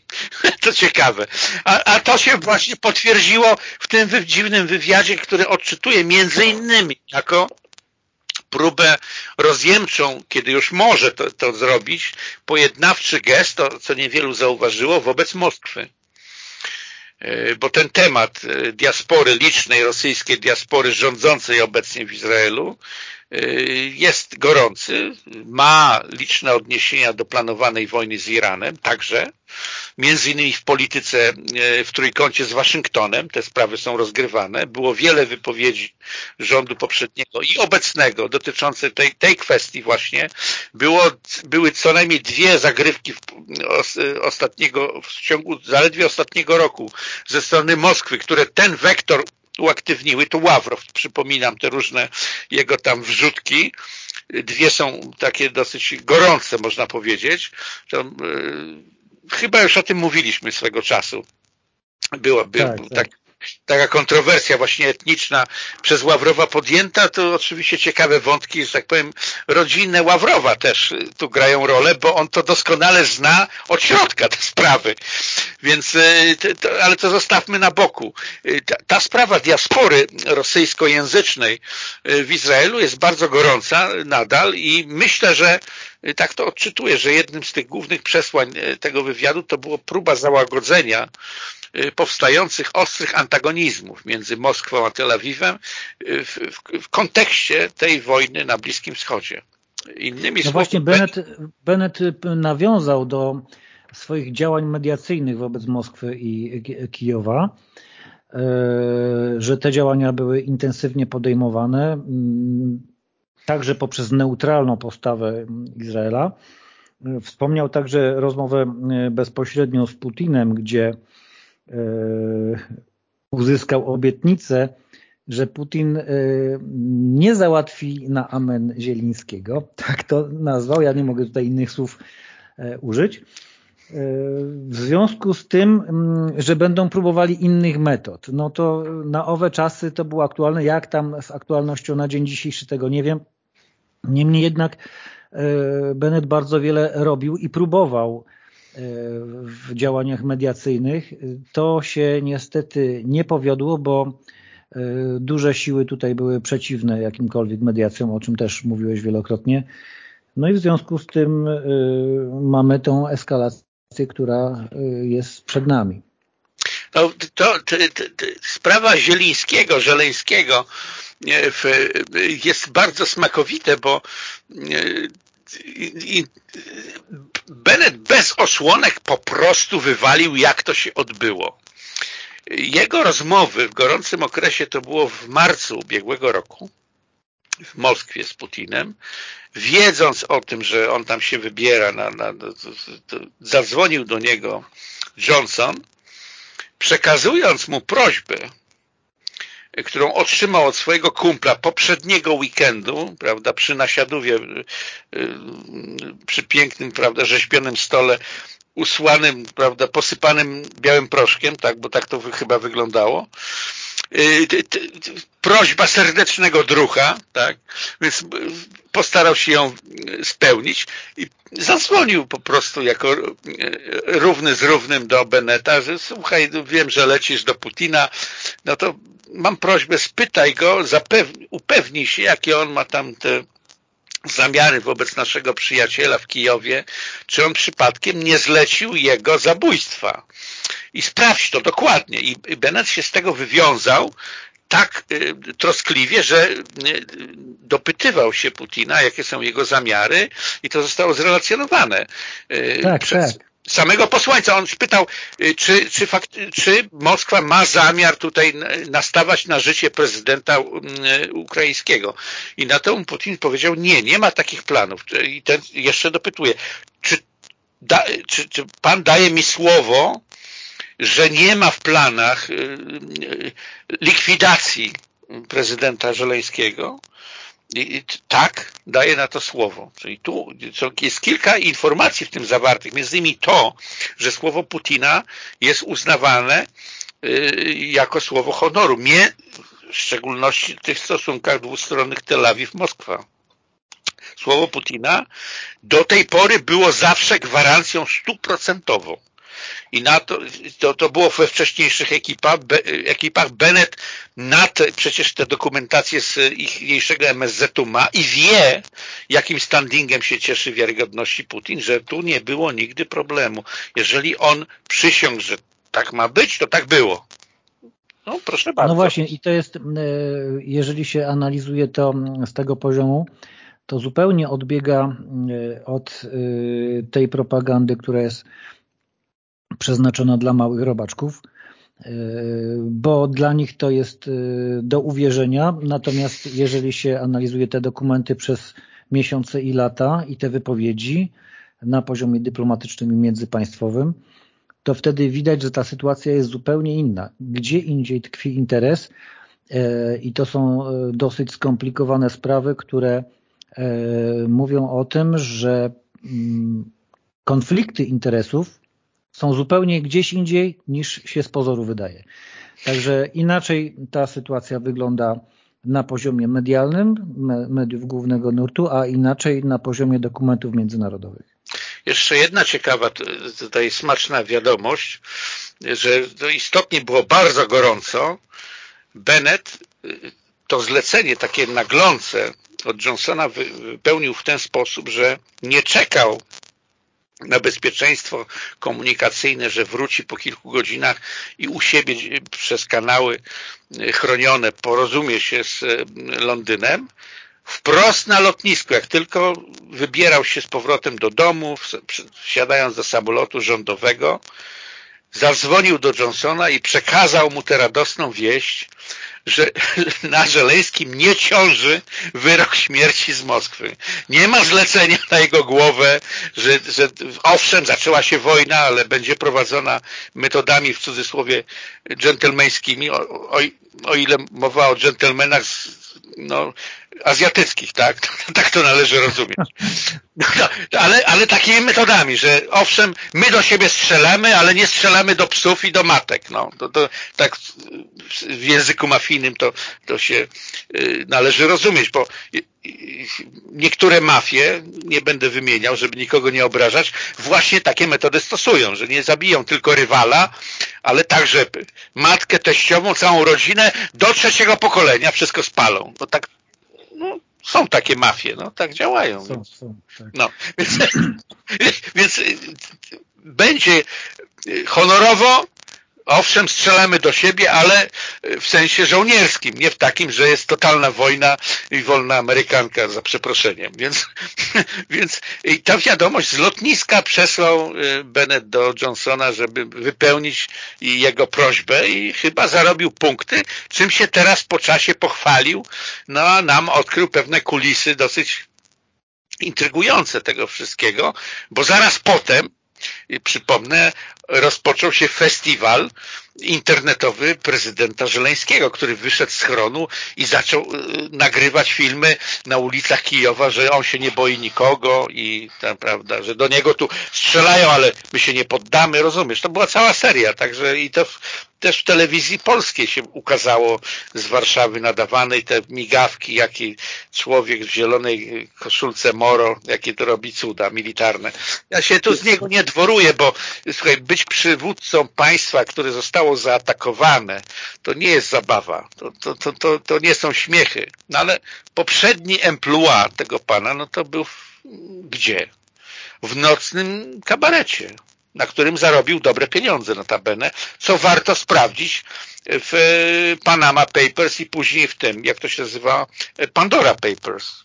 To ciekawe. A, a to się właśnie potwierdziło w tym dziwnym wywiadzie, który odczytuję między innymi jako próbę rozjemczą, kiedy już może to, to zrobić, pojednawczy gest, to co niewielu zauważyło, wobec Moskwy. E, bo ten temat e, diaspory, licznej rosyjskiej diaspory rządzącej obecnie w Izraelu jest gorący, ma liczne odniesienia do planowanej wojny z Iranem, także między innymi w polityce y, w trójkącie z Waszyngtonem, te sprawy są rozgrywane. Było wiele wypowiedzi rządu poprzedniego i obecnego dotyczące tej, tej kwestii właśnie. Było, były co najmniej dwie zagrywki w, ostatniego, w ciągu zaledwie ostatniego roku ze strony Moskwy, które ten wektor uaktywniły, to Ławrow, przypominam te różne jego tam wrzutki, dwie są takie dosyć gorące, można powiedzieć. To, yy, chyba już o tym mówiliśmy swego czasu. Było, był, tak, tak. tak taka kontrowersja właśnie etniczna przez Ławrowa podjęta, to oczywiście ciekawe wątki, że tak powiem, rodzinne Ławrowa też tu grają rolę, bo on to doskonale zna od środka te sprawy. Więc, e, to, ale to zostawmy na boku. E, ta, ta sprawa diaspory rosyjskojęzycznej w Izraelu jest bardzo gorąca nadal i myślę, że tak to odczytuję, że jednym z tych głównych przesłań tego wywiadu to było próba załagodzenia Y, powstających ostrych antagonizmów między Moskwą a Tel Awiwem y, w, w, w kontekście tej wojny na Bliskim Wschodzie.
Innymi no słowy, właśnie Bennett, Bennett nawiązał do swoich działań mediacyjnych wobec Moskwy i Kijowa, y, że te działania były intensywnie podejmowane, mm, także poprzez neutralną postawę Izraela. Wspomniał także rozmowę bezpośrednią z Putinem, gdzie uzyskał obietnicę, że Putin e, nie załatwi na amen Zielińskiego. Tak to nazwał, ja nie mogę tutaj innych słów e, użyć. w związku z tym, że będą próbowali innych metod, no to na owe czasy to było aktualne. Jak tam z aktualnością na dzień dzisiejszy tego nie wiem. Niemniej jednak Bennett bardzo wiele robił i próbował w działaniach mediacyjnych. To się niestety nie powiodło, bo duże siły tutaj były przeciwne jakimkolwiek mediacjom, o czym też mówiłeś wielokrotnie. No i w związku z tym mamy tą eskalację która y, jest przed nami.
No, to, to, to, sprawa Zielińskiego, Żeleńskiego jest bardzo smakowite, bo Bennett bez osłonek po prostu wywalił, jak to się odbyło. Jego rozmowy w gorącym okresie to było w marcu ubiegłego roku w Moskwie z Putinem, wiedząc o tym, że on tam się wybiera, na, na, zadzwonił do niego Johnson, przekazując mu prośbę, którą otrzymał od swojego kumpla poprzedniego weekendu, prawda, przy nasiadówie, y, y, przy pięknym, prawda, rzeźbionym stole, usłanym, prawda, posypanym białym proszkiem, tak, bo tak to chyba wyglądało, prośba serdecznego drucha, tak? Więc postarał się ją spełnić i zadzwonił po prostu jako y, równy z równym do Beneta, że słuchaj, wiem, że lecisz do Putina, no to mam prośbę, spytaj go, upewnij się, jakie on ma tam te zamiary wobec naszego przyjaciela w Kijowie, czy on przypadkiem nie zlecił jego zabójstwa. I sprawdź to dokładnie. I Bennett się z tego wywiązał tak y, troskliwie, że y, dopytywał się Putina, jakie są jego zamiary i to zostało zrelacjonowane
y, tak, przez, tak
samego posłańca. On pytał, y, czy, czy, fakt, czy Moskwa ma zamiar tutaj nastawać na życie prezydenta ukraińskiego. I na to Putin powiedział, nie, nie ma takich planów. I ten jeszcze dopytuje, czy, da, czy, czy pan daje mi słowo, że nie ma w planach y, likwidacji prezydenta Żeleńskiego? I, tak, daje na to słowo. Czyli tu jest kilka informacji w tym zawartych, między innymi to, że słowo Putina jest uznawane y, jako słowo honoru, mnie, w szczególności w tych stosunkach dwustronnych Tel Awiw-Moskwa. Słowo Putina do tej pory było zawsze gwarancją stuprocentową i na to, to, to było we wcześniejszych ekipach, be, ekipach Bennett na te, przecież te dokumentacje z ichniejszego MSZ-u ma i wie, jakim standingiem się cieszy wiarygodności Putin, że tu nie było nigdy problemu. Jeżeli on przysiągł, że tak ma być, to tak było. No proszę bardzo.
No właśnie i to jest, e, jeżeli się analizuje to z tego poziomu, to zupełnie odbiega e, od e, tej propagandy, która jest przeznaczona dla małych robaczków, e, bo dla nich to jest e, do uwierzenia, natomiast jeżeli się analizuje te dokumenty przez miesiące i lata i te wypowiedzi na poziomie dyplomatycznym i międzypaństwowym, to wtedy widać, że ta sytuacja jest zupełnie inna. Gdzie indziej tkwi interes e, i to są dosyć skomplikowane sprawy, które mówią o tym, że mm, konflikty interesów są zupełnie gdzieś indziej niż się z pozoru wydaje. Także inaczej ta sytuacja wygląda na poziomie medialnym, mediów głównego nurtu, a inaczej na poziomie dokumentów międzynarodowych.
Jeszcze jedna ciekawa, tutaj smaczna wiadomość, że to istotnie było bardzo gorąco. Bennett to zlecenie takie naglące od Johnsona wypełnił w ten sposób, że nie czekał na bezpieczeństwo komunikacyjne, że wróci po kilku godzinach i u siebie przez kanały e, chronione porozumie się z e, Londynem, wprost na lotnisku, jak tylko wybierał się z powrotem do domu, wsiadając do samolotu rządowego, zadzwonił do Johnsona i przekazał mu tę radosną wieść, że [laughs] na Żeleńskim nie ciąży wyrok śmierci z Moskwy. Nie ma zlecenia na jego głowę, że, że owszem, zaczęła się wojna, ale będzie prowadzona metodami w cudzysłowie dżentelmeńskimi, o, o, o ile mowa o dżentelmenach no, azjatyckich, tak? [laughs] Tak to należy rozumieć. No, ale, ale takimi metodami, że owszem, my do siebie strzelamy, ale nie strzelamy do psów i do matek. No, to, to tak w języku mafijnym to, to się y, należy rozumieć, bo niektóre mafie, nie będę wymieniał, żeby nikogo nie obrażać, właśnie takie metody stosują, że nie zabiją tylko rywala, ale także matkę, teściową, całą rodzinę do trzeciego pokolenia wszystko spalą. No tak, no, są takie mafie, no tak działają. Są, są, tak. No, więc, więc będzie honorowo, Owszem, strzelamy do siebie, ale w sensie żołnierskim, nie w takim, że jest totalna wojna i wolna Amerykanka, za przeproszeniem. Więc, [laughs] więc ta wiadomość z lotniska przesłał y, Bennett do Johnsona, żeby wypełnić jego prośbę i chyba zarobił punkty, czym się teraz po czasie pochwalił, no a nam odkrył pewne kulisy dosyć intrygujące tego wszystkiego, bo zaraz potem przypomnę, rozpoczął się festiwal internetowy prezydenta Żeleńskiego, który wyszedł z chronu i zaczął y, nagrywać filmy na ulicach Kijowa, że on się nie boi nikogo i tam, prawda, że do niego tu strzelają, ale my się nie poddamy, rozumiesz? To była cała seria, także i to też w telewizji polskiej się ukazało z Warszawy nadawanej te migawki, jaki człowiek w zielonej koszulce Moro, jakie to robi cuda militarne. Ja się tu z niego nie dworuję, bo słuchaj, być przywódcą państwa, które zostało zaatakowane, to nie jest zabawa. To, to, to, to, to nie są śmiechy. No ale poprzedni emploi tego pana, no to był w, gdzie? W nocnym kabarecie na którym zarobił dobre pieniądze notabene, co warto sprawdzić w Panama Papers i później w tym, jak to się nazywa, Pandora Papers.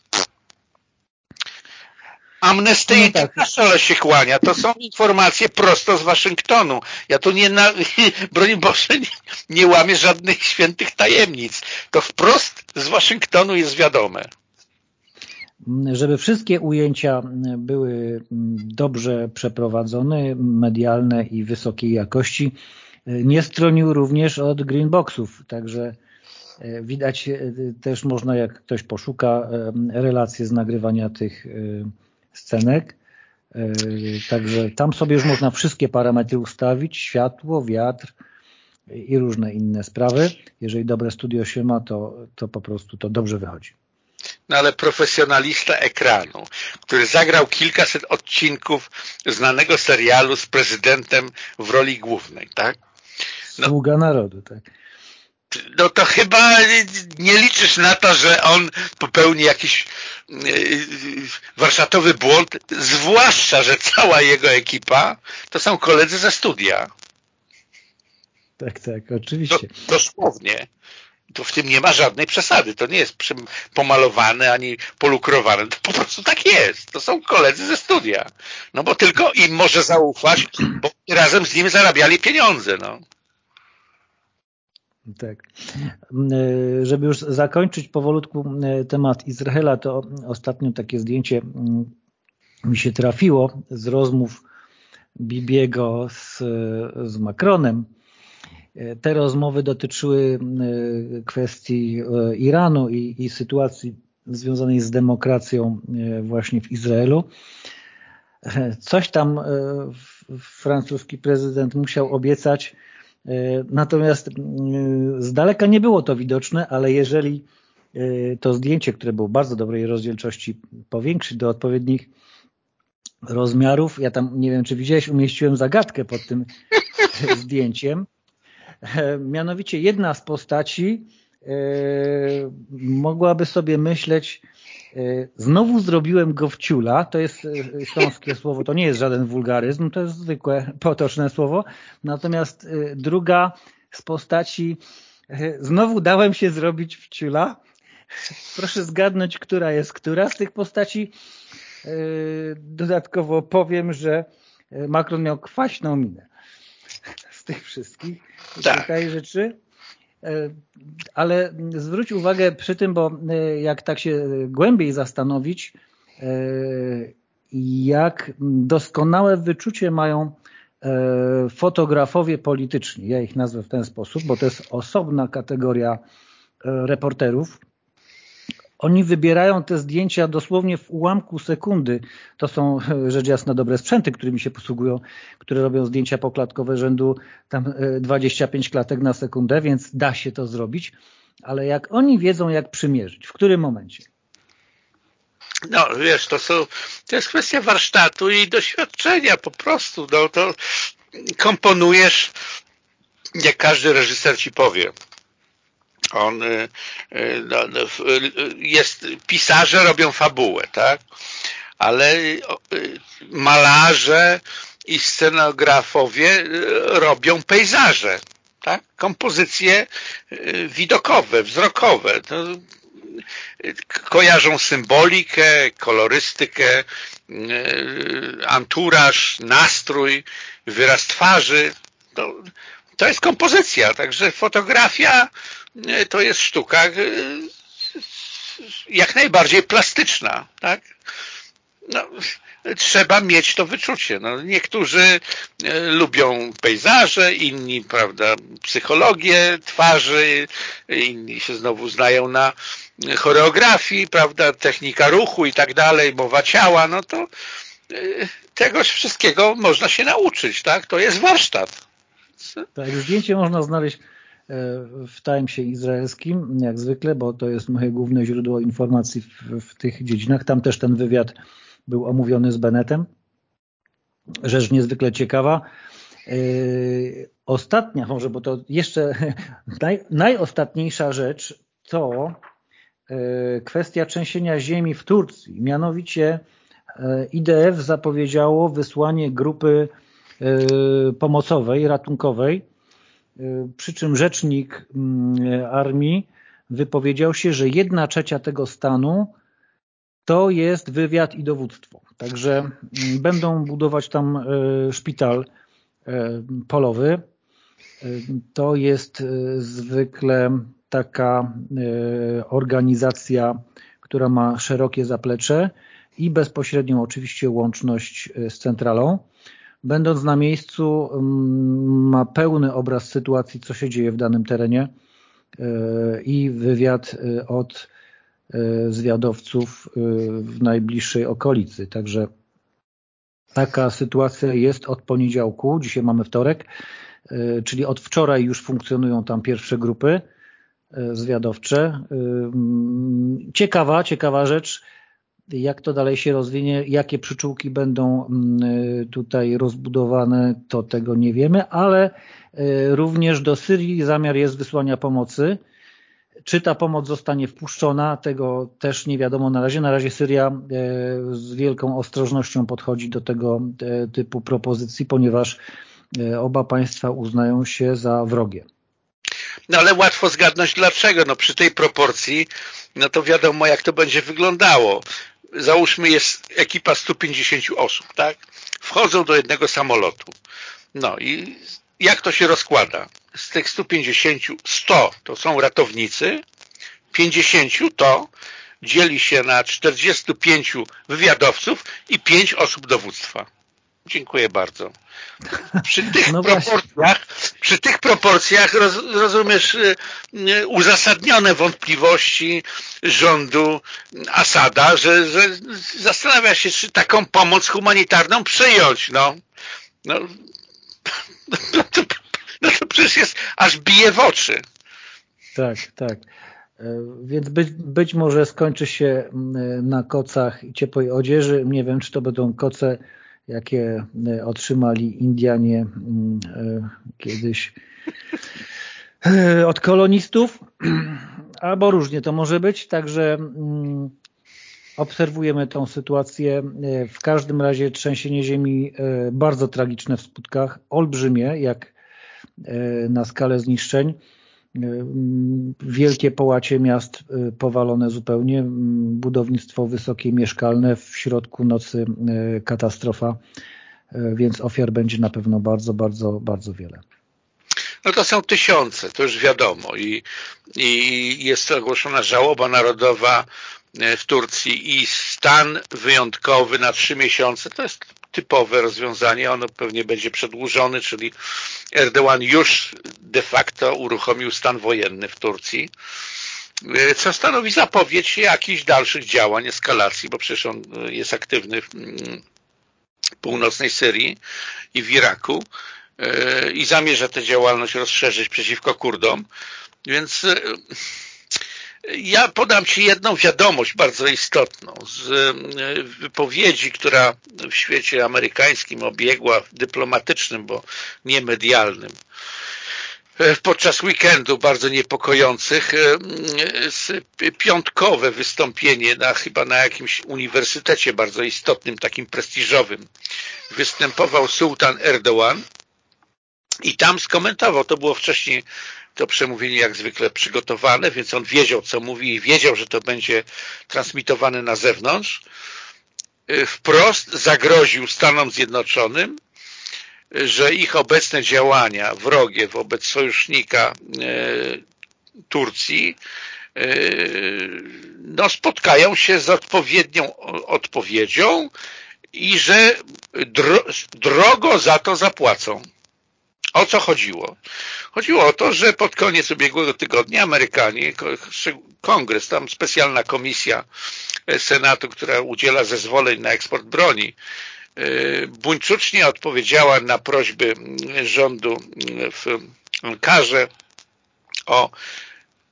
Amnesty no tak. International się kłania. To są informacje prosto z Waszyngtonu. Ja tu nie, na, [laughs] broń Boże, nie, nie łamię żadnych świętych tajemnic. To wprost z Waszyngtonu jest wiadome
żeby wszystkie ujęcia były dobrze przeprowadzone, medialne i wysokiej jakości, nie stronił również od greenboxów, także e, widać e, też można, jak ktoś poszuka, e, relacje z nagrywania tych scenek, także tam sobie już można wszystkie parametry ustawić, światło, wiatr i różne inne sprawy. Jeżeli dobre studio się ma, to, to po prostu to dobrze wychodzi
no ale profesjonalista ekranu, który zagrał kilkaset odcinków znanego serialu z prezydentem w roli głównej, tak?
No, Sługa narodu, tak.
No to chyba nie liczysz na to, że on popełni jakiś yy, warsztatowy błąd, zwłaszcza, że cała jego ekipa to są koledzy ze studia.
Tak, tak, oczywiście.
Do, dosłownie to w tym nie ma żadnej przesady. To nie jest pomalowane ani polukrowane. To po prostu tak jest. To są koledzy ze studia. No bo tylko im może zaufać, bo razem z nimi zarabiali pieniądze. No.
Tak. E, żeby już zakończyć powolutku e, temat Izraela, to ostatnio takie zdjęcie mm, mi się trafiło z rozmów Bibiego z, z Macronem te rozmowy dotyczyły e, kwestii e, Iranu i, i sytuacji związanej z demokracją e, właśnie w Izraelu. Coś tam francuski prezydent musiał obiecać, natomiast z daleka nie było to widoczne, ale jeżeli to zdjęcie, które było bardzo dobrej rozdzielczości, powiększyć do odpowiednich rozmiarów, ja tam, nie wiem czy widziałeś, umieściłem zagadkę pod tym [laughs] zdjęciem, mianowicie jedna z postaci e, mogłaby sobie myśleć, e, znowu zrobiłem go w ciula, to jest śląskie słowo, to nie jest żaden wulgaryzm, to jest zwykłe, potoczne słowo, natomiast druga z postaci, znowu dałem się zrobić w ciula, proszę zgadnąć, która jest która z tych postaci, dodatkowo powiem, że Macron miał kwaśną minę tych wszystkich tak. rzeczy. ale zwróć uwagę przy tym, bo jak tak się głębiej zastanowić, jak doskonałe wyczucie mają fotografowie polityczni. Ja ich nazwę w ten sposób, bo to jest osobna kategoria reporterów, oni wybierają te zdjęcia dosłownie w ułamku sekundy. To są [laughs] rzecz jasna dobre sprzęty, którymi się posługują, które robią zdjęcia poklatkowe rzędu tam 25 e, klatek na sekundę, więc da się to zrobić. Ale jak oni wiedzą, jak przymierzyć, w którym momencie?
No wiesz, to, są, to jest kwestia warsztatu i doświadczenia po prostu. No, to komponujesz, jak każdy reżyser ci powie on y, y, no, no, jest, pisarze robią fabułę, tak? Ale y, malarze i scenografowie robią pejzaże, tak? Kompozycje widokowe, wzrokowe. Kojarzą symbolikę, kolorystykę, anturaż, nastrój, wyraz twarzy. To, jest kompozycja, także fotografia to jest sztuka e, jak najbardziej plastyczna, tak? No, trzeba mieć to wyczucie. No, niektórzy e, lubią pejzaże, inni, prawda, psychologię twarzy, inni się znowu znają na choreografii, prawda, technika ruchu i tak dalej, mowa ciała, no to tegoś wszystkiego można się nauczyć, tak? To jest warsztat.
Tak, zdjęcie można znaleźć w Timesie izraelskim, jak zwykle, bo to jest moje główne źródło informacji w, w tych dziedzinach. Tam też ten wywiad był omówiony z Bennettem. Rzecz niezwykle ciekawa. Yy, ostatnia, może, bo to jeszcze [laughs] naj, najostatniejsza rzecz to yy, kwestia trzęsienia ziemi w Turcji. Mianowicie yy, IDF zapowiedziało wysłanie grupy pomocowej, ratunkowej przy czym rzecznik mm, armii wypowiedział się, że jedna trzecia tego stanu to jest wywiad i dowództwo. Także mm, będą budować tam y, szpital y, polowy. To jest zwykle taka organizacja, która ma szerokie zaplecze i bezpośrednią oczywiście łączność z centralą będąc na miejscu mm, ma pełny obraz sytuacji, co się dzieje w danym terenie e, i wywiad e, od e, zwiadowców w najbliższej okolicy. Także taka sytuacja jest od poniedziałku, dzisiaj mamy wtorek, czyli od wczoraj już funkcjonują tam pierwsze grupy zwiadowcze. Ciekawa, ciekawa rzecz, jak to dalej się rozwinie, jakie przyczółki będą mm, tutaj rozbudowane, to tego nie wiemy, ale e, również do Syrii zamiar jest wysłania pomocy. Czy ta pomoc zostanie wpuszczona, tego też nie wiadomo na razie. Na razie Syria e, z wielką ostrożnością podchodzi do tego typu propozycji, ponieważ oba państwa uznają się za wrogie.
No ale łatwo zgadnąć dlaczego. No przy tej proporcji, no to wiadomo jak to będzie wyglądało załóżmy jest ekipa 150 osób, tak? Wchodzą do jednego samolotu. No i jak to się rozkłada? Z tych 150, 100 to są ratownicy, 50 to dzieli się na 45 wywiadowców i 5 osób dowództwa. Dziękuję bardzo. Przy [laughs] tych no proporcjach, przy tych proporcjach roz, rozumiesz y, y, uzasadnione wątpliwości rządu Asada, że, że zastanawia się, czy taką pomoc humanitarną przyjąć. No, no, [laughs] no, to, no to przecież jest, aż bije w oczy.
Tak, tak. E, więc być, być może skończy się na kocach i ciepłej odzieży. Nie wiem, czy to będą koce jakie e, otrzymali Indianie mm, e, kiedyś e, od kolonistów, [clears throat] albo różnie to może być, także mm, obserwujemy tą sytuację. W każdym razie trzęsienie ziemi bardzo tragiczne w skutkach, olbrzymie jak na skalę zniszczeń. Wielkie połacie miast y, powalone zupełnie, budownictwo wysokie mieszkalne, w środku nocy y, katastrofa, y, więc ofiar będzie na pewno bardzo, bardzo, bardzo wiele.
no to są tysiące, to już wiadomo. I, i jest ogłoszona żałoba narodowa w Turcji i stan wyjątkowy na trzy miesiące, to jest typowe rozwiązanie, ono pewnie będzie przedłużony, czyli Erdogan już de facto uruchomił stan wojenny w Turcji, co stanowi zapowiedź jakichś dalszych działań, eskalacji, bo przecież on jest aktywny w mm, północnej Syrii i w Iraku i zamierza tę działalność rozszerzyć przeciwko Kurdom, więc ja podam Ci jedną wiadomość bardzo istotną. Z e, wypowiedzi, która w świecie amerykańskim obiegła, dyplomatycznym, bo nie medialnym, e, podczas weekendu bardzo niepokojących e, piątkowe wystąpienie na chyba na jakimś uniwersytecie bardzo istotnym, takim prestiżowym. Występował sułtan Erdogan i tam skomentował, to było wcześniej to przemówienie jak zwykle przygotowane, więc on wiedział, co mówi i wiedział, że to będzie transmitowane na zewnątrz. Y, wprost zagroził Stanom Zjednoczonym, że ich obecne działania wrogie wobec sojusznika y, Turcji y, no, spotkają się z odpowiednią odpowiedzią i że drogo za to zapłacą. O co chodziło? Chodziło o to, że pod koniec ubiegłego tygodnia Amerykanie, kongres, tam specjalna komisja e, Senatu, która udziela zezwoleń na eksport broni, e, buńczucznie odpowiedziała na prośby rządu w Ankarze o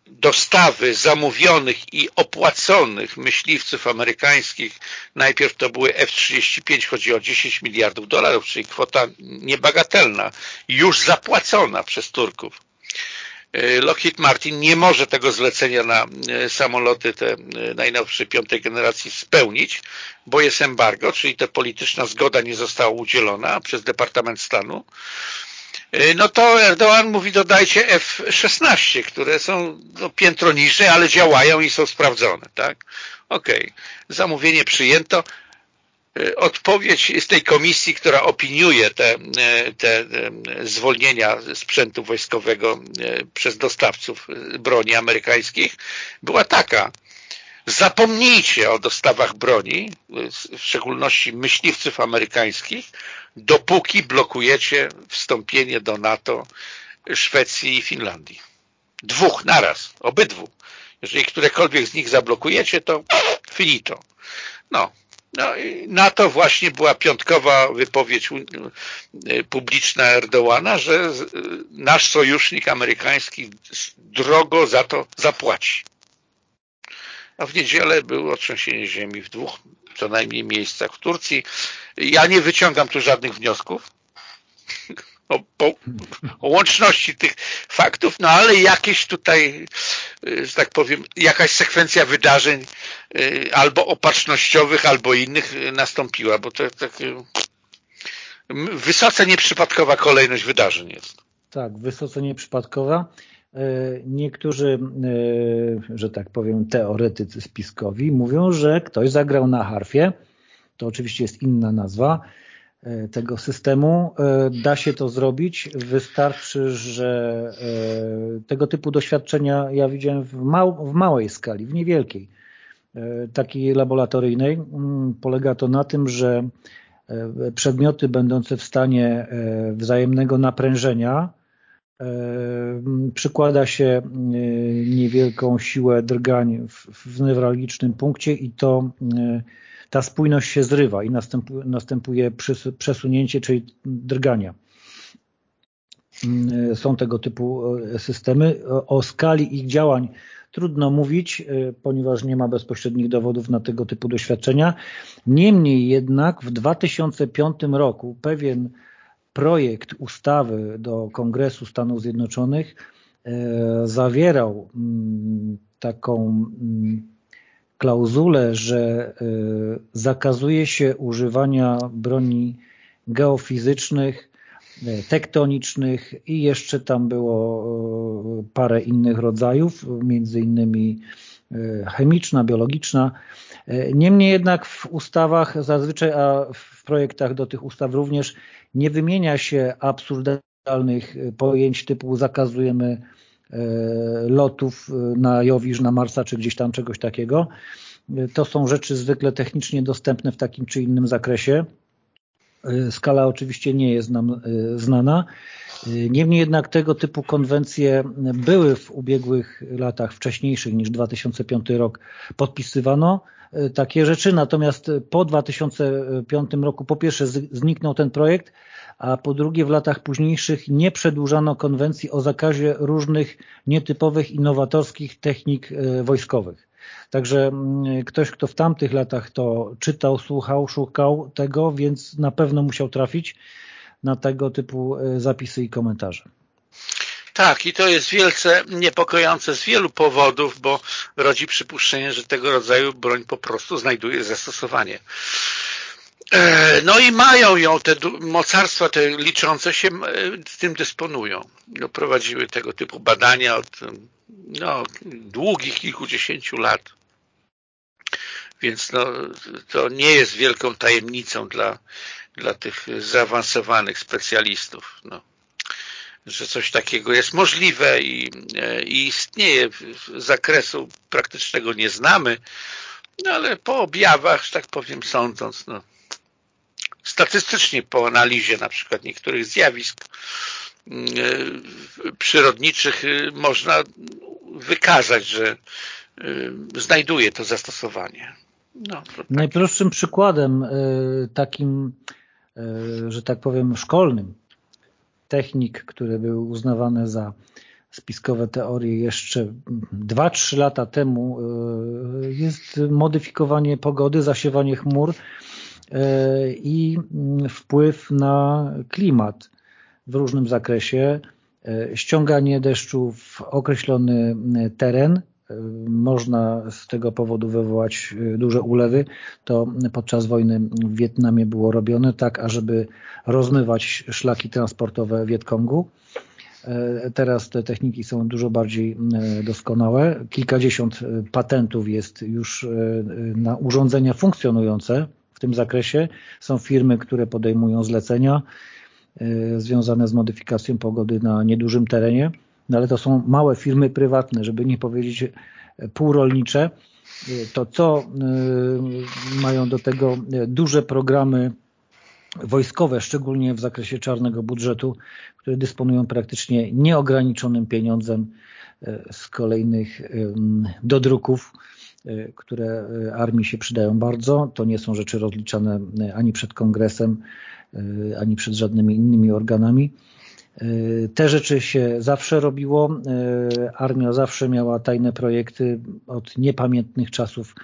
dostawy zamówionych i opłaconych myśliwców amerykańskich, najpierw to były F-35, chodzi o 10 miliardów dolarów, czyli kwota niebagatelna, już zapłacona przez Turków. E, Lockheed Martin nie może tego zlecenia na e, samoloty te e, najnowsze piątej generacji spełnić, bo jest embargo, czyli ta polityczna zgoda nie została udzielona przez Departament Stanu. Y, no to Erdoğan mówi dodajcie F-16, które są no, piętro niżej, ale działają i są sprawdzone. tak? Okej, okay. zamówienie przyjęto. Y, odpowiedź z tej komisji, która opiniuje te, y, te zwolnienia sprzętu wojskowego przez dostawców broni amerykańskich była taka. Zapomnijcie o dostawach broni, w szczególności myśliwców amerykańskich, dopóki blokujecie wstąpienie do NATO Szwecji i Finlandii. Dwóch naraz, obydwu. Jeżeli którekolwiek z nich zablokujecie, to finito. No, no na to właśnie była piątkowa wypowiedź publiczna Erdołana, że nasz sojusznik amerykański drogo za to zapłaci. A w niedzielę było trzęsienie ziemi w dwóch co najmniej miejscach w Turcji. Ja nie wyciągam tu żadnych wniosków [laughs] o, o, o, łączności tych faktów, no ale jakieś tutaj, że tak powiem, jakaś sekwencja wydarzeń y, albo opatrznościowych, albo innych nastąpiła, bo to tak wysoce nieprzypadkowa kolejność wydarzeń jest.
Tak, wysoce nieprzypadkowa. E, niektórzy, e, że tak powiem, teoretycy spiskowi mówią, że ktoś zagrał na harfie, to oczywiście jest inna nazwa e, tego systemu. Da się to zrobić, wystarczy, że tego typu doświadczenia ja widziałem w, mał, w małej skali, w niewielkiej, takiej laboratoryjnej. Mm, polega to na tym, że przedmioty będące w stanie wzajemnego naprężenia przykłada się e, niewielką siłę drgań w, newralgicznym punkcie i to e, ta spójność się zrywa i następuje, następuje przesunięcie, czyli drgania. E, są tego typu systemy. O skali ich działań trudno mówić, ponieważ nie ma bezpośrednich dowodów na tego typu doświadczenia. Niemniej jednak w 2005 roku pewien projekt ustawy do Kongresu Stanów Zjednoczonych e, zawierał mm, taką mm, klauzulę, że e, zakazuje się używania broni geofizycznych, e, tektonicznych i jeszcze tam było parę innych rodzajów, między innymi chemiczna, biologiczna. Niemniej jednak w ustawach zazwyczaj, a w projektach do tych ustaw również nie wymienia się absurdalnych absurdalnych pojęć typu zakazujemy lotów na Jowisz, na Marsa czy gdzieś tam czegoś takiego. To są rzeczy zwykle technicznie dostępne w takim czy innym zakresie. Skala oczywiście nie jest nam znana. Niemniej jednak tego typu konwencje były w ubiegłych latach wcześniejszych niż 2005 rok podpisywano takie rzeczy, natomiast po 2005 roku po pierwsze zniknął ten projekt, a po drugie w latach późniejszych nie przedłużano konwencji o zakazie różnych nietypowych, innowatorskich technik wojskowych. Także mm, ktoś, kto w tamtych latach to czytał, słuchał, szukał tego, więc na pewno musiał trafić na tego typu e, zapisy i komentarze.
Tak, i to jest wielce niepokojące z wielu powodów, bo rodzi przypuszczenie, że tego rodzaju broń po prostu znajduje zastosowanie. E, no i mają ją, te mocarstwa te liczące się tym dysponują. No, prowadziły tego typu badania od no, długich kilkudziesięciu lat. Więc no, to nie jest wielką tajemnicą dla, dla tych zaawansowanych specjalistów. No że coś takiego jest możliwe i, e, i istnieje. Zakresu praktycznego nie znamy, no ale po objawach, że tak powiem, sądząc, no, statystycznie po analizie na przykład niektórych zjawisk mm, przyrodniczych y, można wykazać, że y, znajduje to zastosowanie.
No, to tak. Najprostszym przykładem y, takim, że tak powiem, szkolnym technik, które były uznawane za spiskowe teorie jeszcze 2-3 lata temu jest modyfikowanie pogody, zasiewanie chmur i mm, wpływ na klimat w różnym zakresie, e, ściąganie deszczu w określony e, teren, można z tego powodu wywołać duże ulewy. To podczas wojny w Wietnamie było robione tak, ażeby rozmywać szlaki transportowe Wietkongu. Teraz te techniki są dużo bardziej doskonałe. Kilkadziesiąt patentów jest już na urządzenia funkcjonujące w tym zakresie. Są firmy, które podejmują zlecenia y, związane z modyfikacją pogody na niedużym terenie, no ale to są małe firmy prywatne, żeby nie powiedzieć y, półrolnicze. Y, to co mają do tego duże programy wojskowe, szczególnie w zakresie czarnego budżetu, które dysponują praktycznie nieograniczonym pieniądzem z kolejnych dodruków które y, armii się przydają bardzo. To nie są rzeczy rozliczane y, ani przed kongresem, ani przed żadnymi innymi organami. Te rzeczy się zawsze robiło. Armia zawsze miała tajne projekty od niepamiętnych czasów.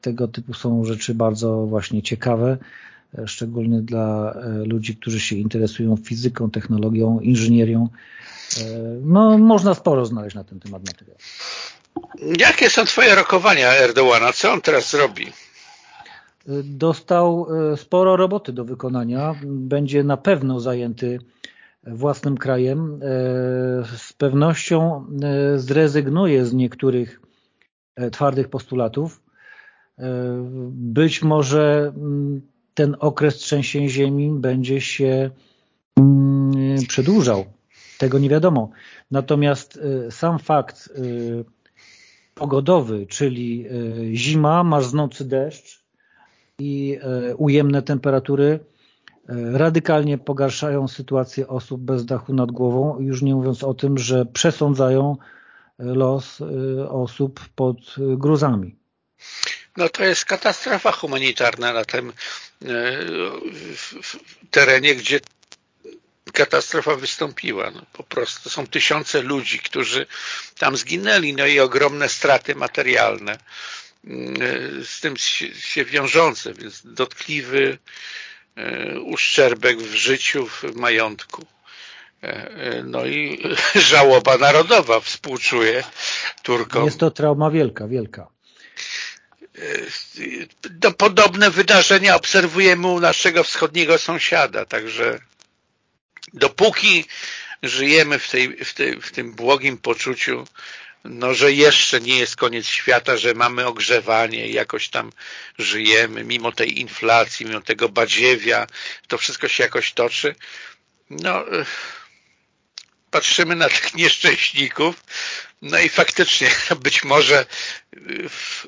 Tego typu są rzeczy bardzo właśnie ciekawe, szczególnie dla ludzi, którzy się interesują fizyką, technologią, inżynierią. No, można sporo znaleźć na ten temat materiału.
Jakie są twoje rokowania Erdołana? Co on teraz zrobi?
Dostał e, sporo roboty do wykonania. Będzie na pewno zajęty własnym krajem. E, z pewnością e, zrezygnuje z niektórych twardych postulatów. Być może mm, ten okres trzęsień ziemi będzie się mm, przedłużał. Tego nie wiadomo. Natomiast sam fakt pogodowy, czyli e, zima, marznący deszcz i e, ujemne temperatury e, radykalnie pogarszają sytuację osób bez dachu nad głową, już nie mówiąc o tym, że przesądzają los osób pod gruzami.
No to jest katastrofa humanitarna na tym terenie, gdzie katastrofa wystąpiła. No, po prostu są tysiące ludzi, którzy tam zginęli, no i ogromne straty materialne mm, z tym się wiążące, więc dotkliwy e, uszczerbek w życiu, w majątku. E, e, no i [laughs] żałoba narodowa współczuje Turkom.
Jest to trauma wielka, wielka.
Do podobne wydarzenia obserwujemy u naszego wschodniego sąsiada, także dopóki żyjemy w, tej, w, tej, w tym błogim poczuciu, no, że jeszcze nie jest koniec świata, że mamy ogrzewanie, jakoś tam żyjemy, mimo tej inflacji, mimo tego badziewia, to wszystko się jakoś toczy, no patrzymy na tych nieszczęśników no i faktycznie [laughs] być może w,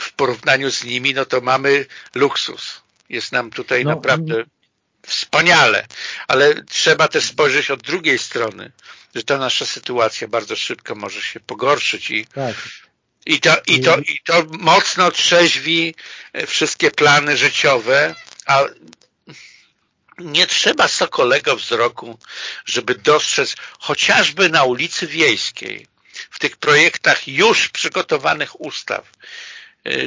w porównaniu z nimi no to mamy luksus. Jest nam tutaj no, naprawdę wspaniale, ale trzeba też spojrzeć od drugiej strony, że ta nasza sytuacja bardzo szybko może się pogorszyć i, tak. i, to, i, to, i to mocno trzeźwi wszystkie plany życiowe, a nie trzeba sokolego wzroku, żeby dostrzec chociażby na ulicy Wiejskiej, w tych projektach już przygotowanych ustaw,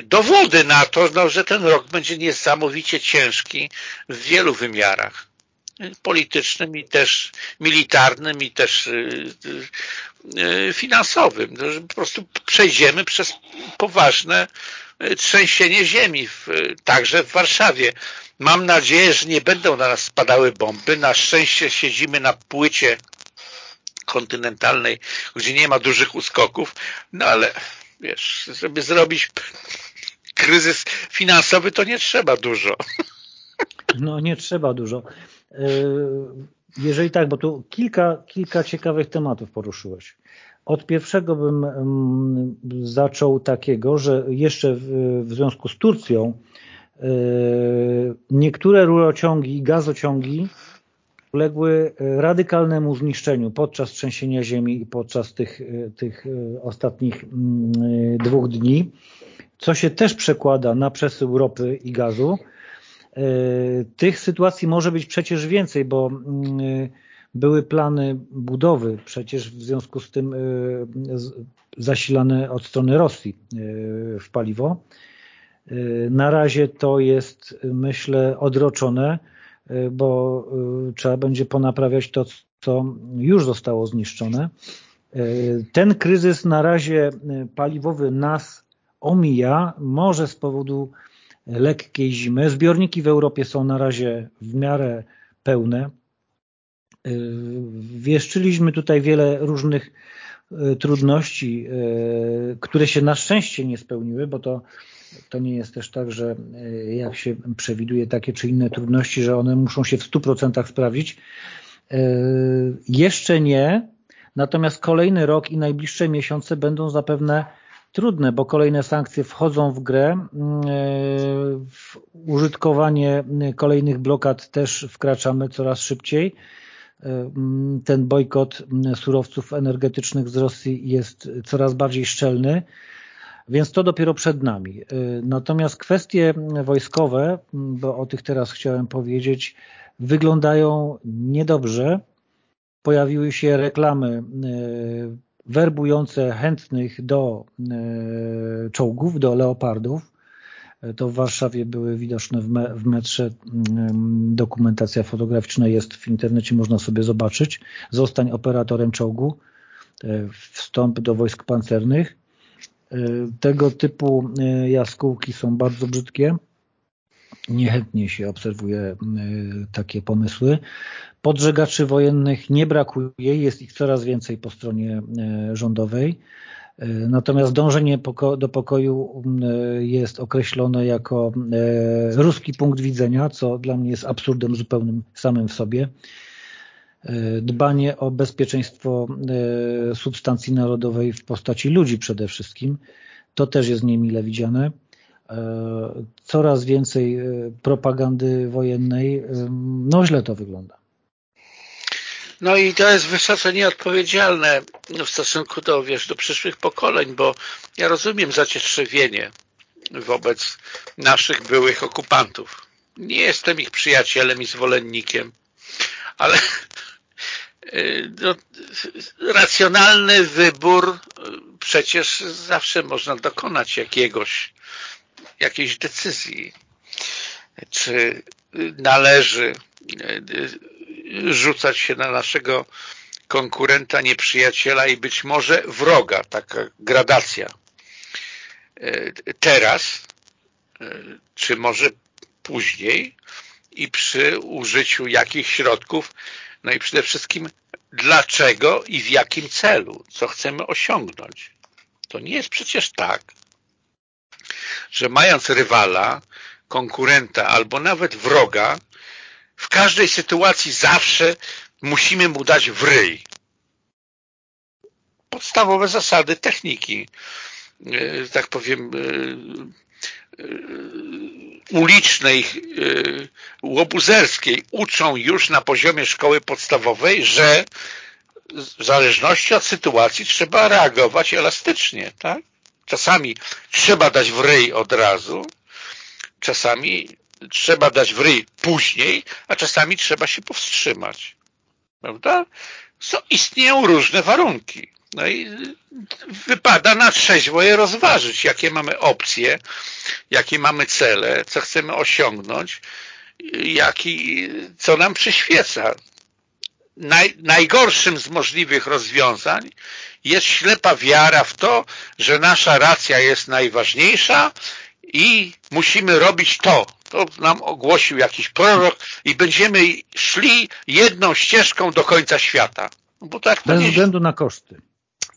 dowody na to, no, że ten rok będzie niesamowicie ciężki w wielu wymiarach politycznym i też militarnym i też y, y, finansowym. No, po prostu przejdziemy przez poważne trzęsienie ziemi, także w Warszawie. Mam nadzieję, że nie będą na nas spadały bomby. Na szczęście siedzimy na płycie kontynentalnej, gdzie nie ma dużych uskoków, no ale wiesz, żeby zrobić kryzys finansowy, to nie trzeba dużo.
No nie trzeba dużo. E, jeżeli tak, bo tu kilka, kilka ciekawych tematów poruszyłeś. Od pierwszego bym mm, zaczął takiego, że jeszcze w, związku z Turcją e, niektóre rurociągi i gazociągi uległy e, radykalnemu zniszczeniu podczas trzęsienia ziemi i podczas tych, e, tych ostatnich mm, dwóch dni, co się też przekłada na przesył ropy i gazu. Tych sytuacji może być przecież więcej, bo mm, były plany budowy przecież w związku z tym e, zasilane od strony Rosji e, w paliwo. E, na razie to jest, myślę, odroczone, bo trzeba będzie ponaprawiać to, co już zostało zniszczone. Ten kryzys na razie paliwowy nas omija, może z powodu lekkiej zimy. Zbiorniki w Europie są na razie w miarę pełne. Wieszczyliśmy tutaj wiele różnych trudności, które się na szczęście nie spełniły, bo to, to nie jest też tak, że e, jak się przewiduje takie czy inne trudności, że one muszą się w 100% sprawdzić. Jeszcze nie, natomiast kolejny rok i najbliższe miesiące będą zapewne trudne, bo kolejne sankcje wchodzą w grę. W użytkowanie kolejnych blokad też wkraczamy coraz szybciej ten bojkot surowców energetycznych z Rosji jest coraz bardziej szczelny, więc to dopiero przed nami. Natomiast kwestie wojskowe, bo o tych teraz chciałem powiedzieć, wyglądają niedobrze. Pojawiły się reklamy werbujące chętnych do czołgów, do leopardów to w Warszawie były widoczne w, me, w metrze. Dokumentacja fotograficzna jest w internecie, można sobie zobaczyć. Zostań operatorem czołgu, wstąp do wojsk pancernych. E, tego typu e, jaskółki są bardzo brzydkie. Niechętnie się obserwuje takie pomysły. Podżegaczy wojennych nie brakuje, jest ich coraz więcej po stronie rządowej. Natomiast dążenie do pokoju jest określone jako ruski punkt widzenia, co dla mnie jest absurdem zupełnym samym w sobie. Dbanie o bezpieczeństwo substancji narodowej w postaci ludzi przede wszystkim, to też jest niemile widziane. Coraz więcej propagandy wojennej, no źle to wygląda.
No i to jest wysoce nieodpowiedzialne w stosunku do, wiesz, do przyszłych pokoleń, bo ja rozumiem zacietrzewienie wobec naszych byłych okupantów. Nie jestem ich przyjacielem i zwolennikiem, ale racjonalny wybór y, przecież zawsze można dokonać jakiegoś, jakiejś decyzji. Czy należy y, rzucać się na naszego konkurenta, nieprzyjaciela i być może wroga, taka gradacja. Teraz, czy może później i przy użyciu jakich środków, no i przede wszystkim dlaczego i w jakim celu, co chcemy osiągnąć. To nie jest przecież tak, że mając rywala, konkurenta albo nawet wroga, w każdej sytuacji zawsze musimy mu dać w ryj. Podstawowe zasady techniki, e, tak powiem, e, e, ulicznej, łobuzerskiej uczą już na poziomie szkoły podstawowej, że w zależności od sytuacji trzeba reagować elastycznie, tak? Czasami trzeba dać w ryj od razu, czasami trzeba dać w ryj później, a czasami trzeba się powstrzymać. Prawda? So, istnieją różne warunki. No i wypada na trzeźwo je rozważyć, jakie mamy opcje, jakie mamy cele, co chcemy osiągnąć, jaki, co nam przyświeca. Naj, najgorszym z możliwych rozwiązań jest ślepa wiara w to, że nasza racja jest najważniejsza i musimy robić to. To nam ogłosił jakiś prorok i będziemy szli jedną ścieżką do końca świata.
No bo tak Bez względu na koszty.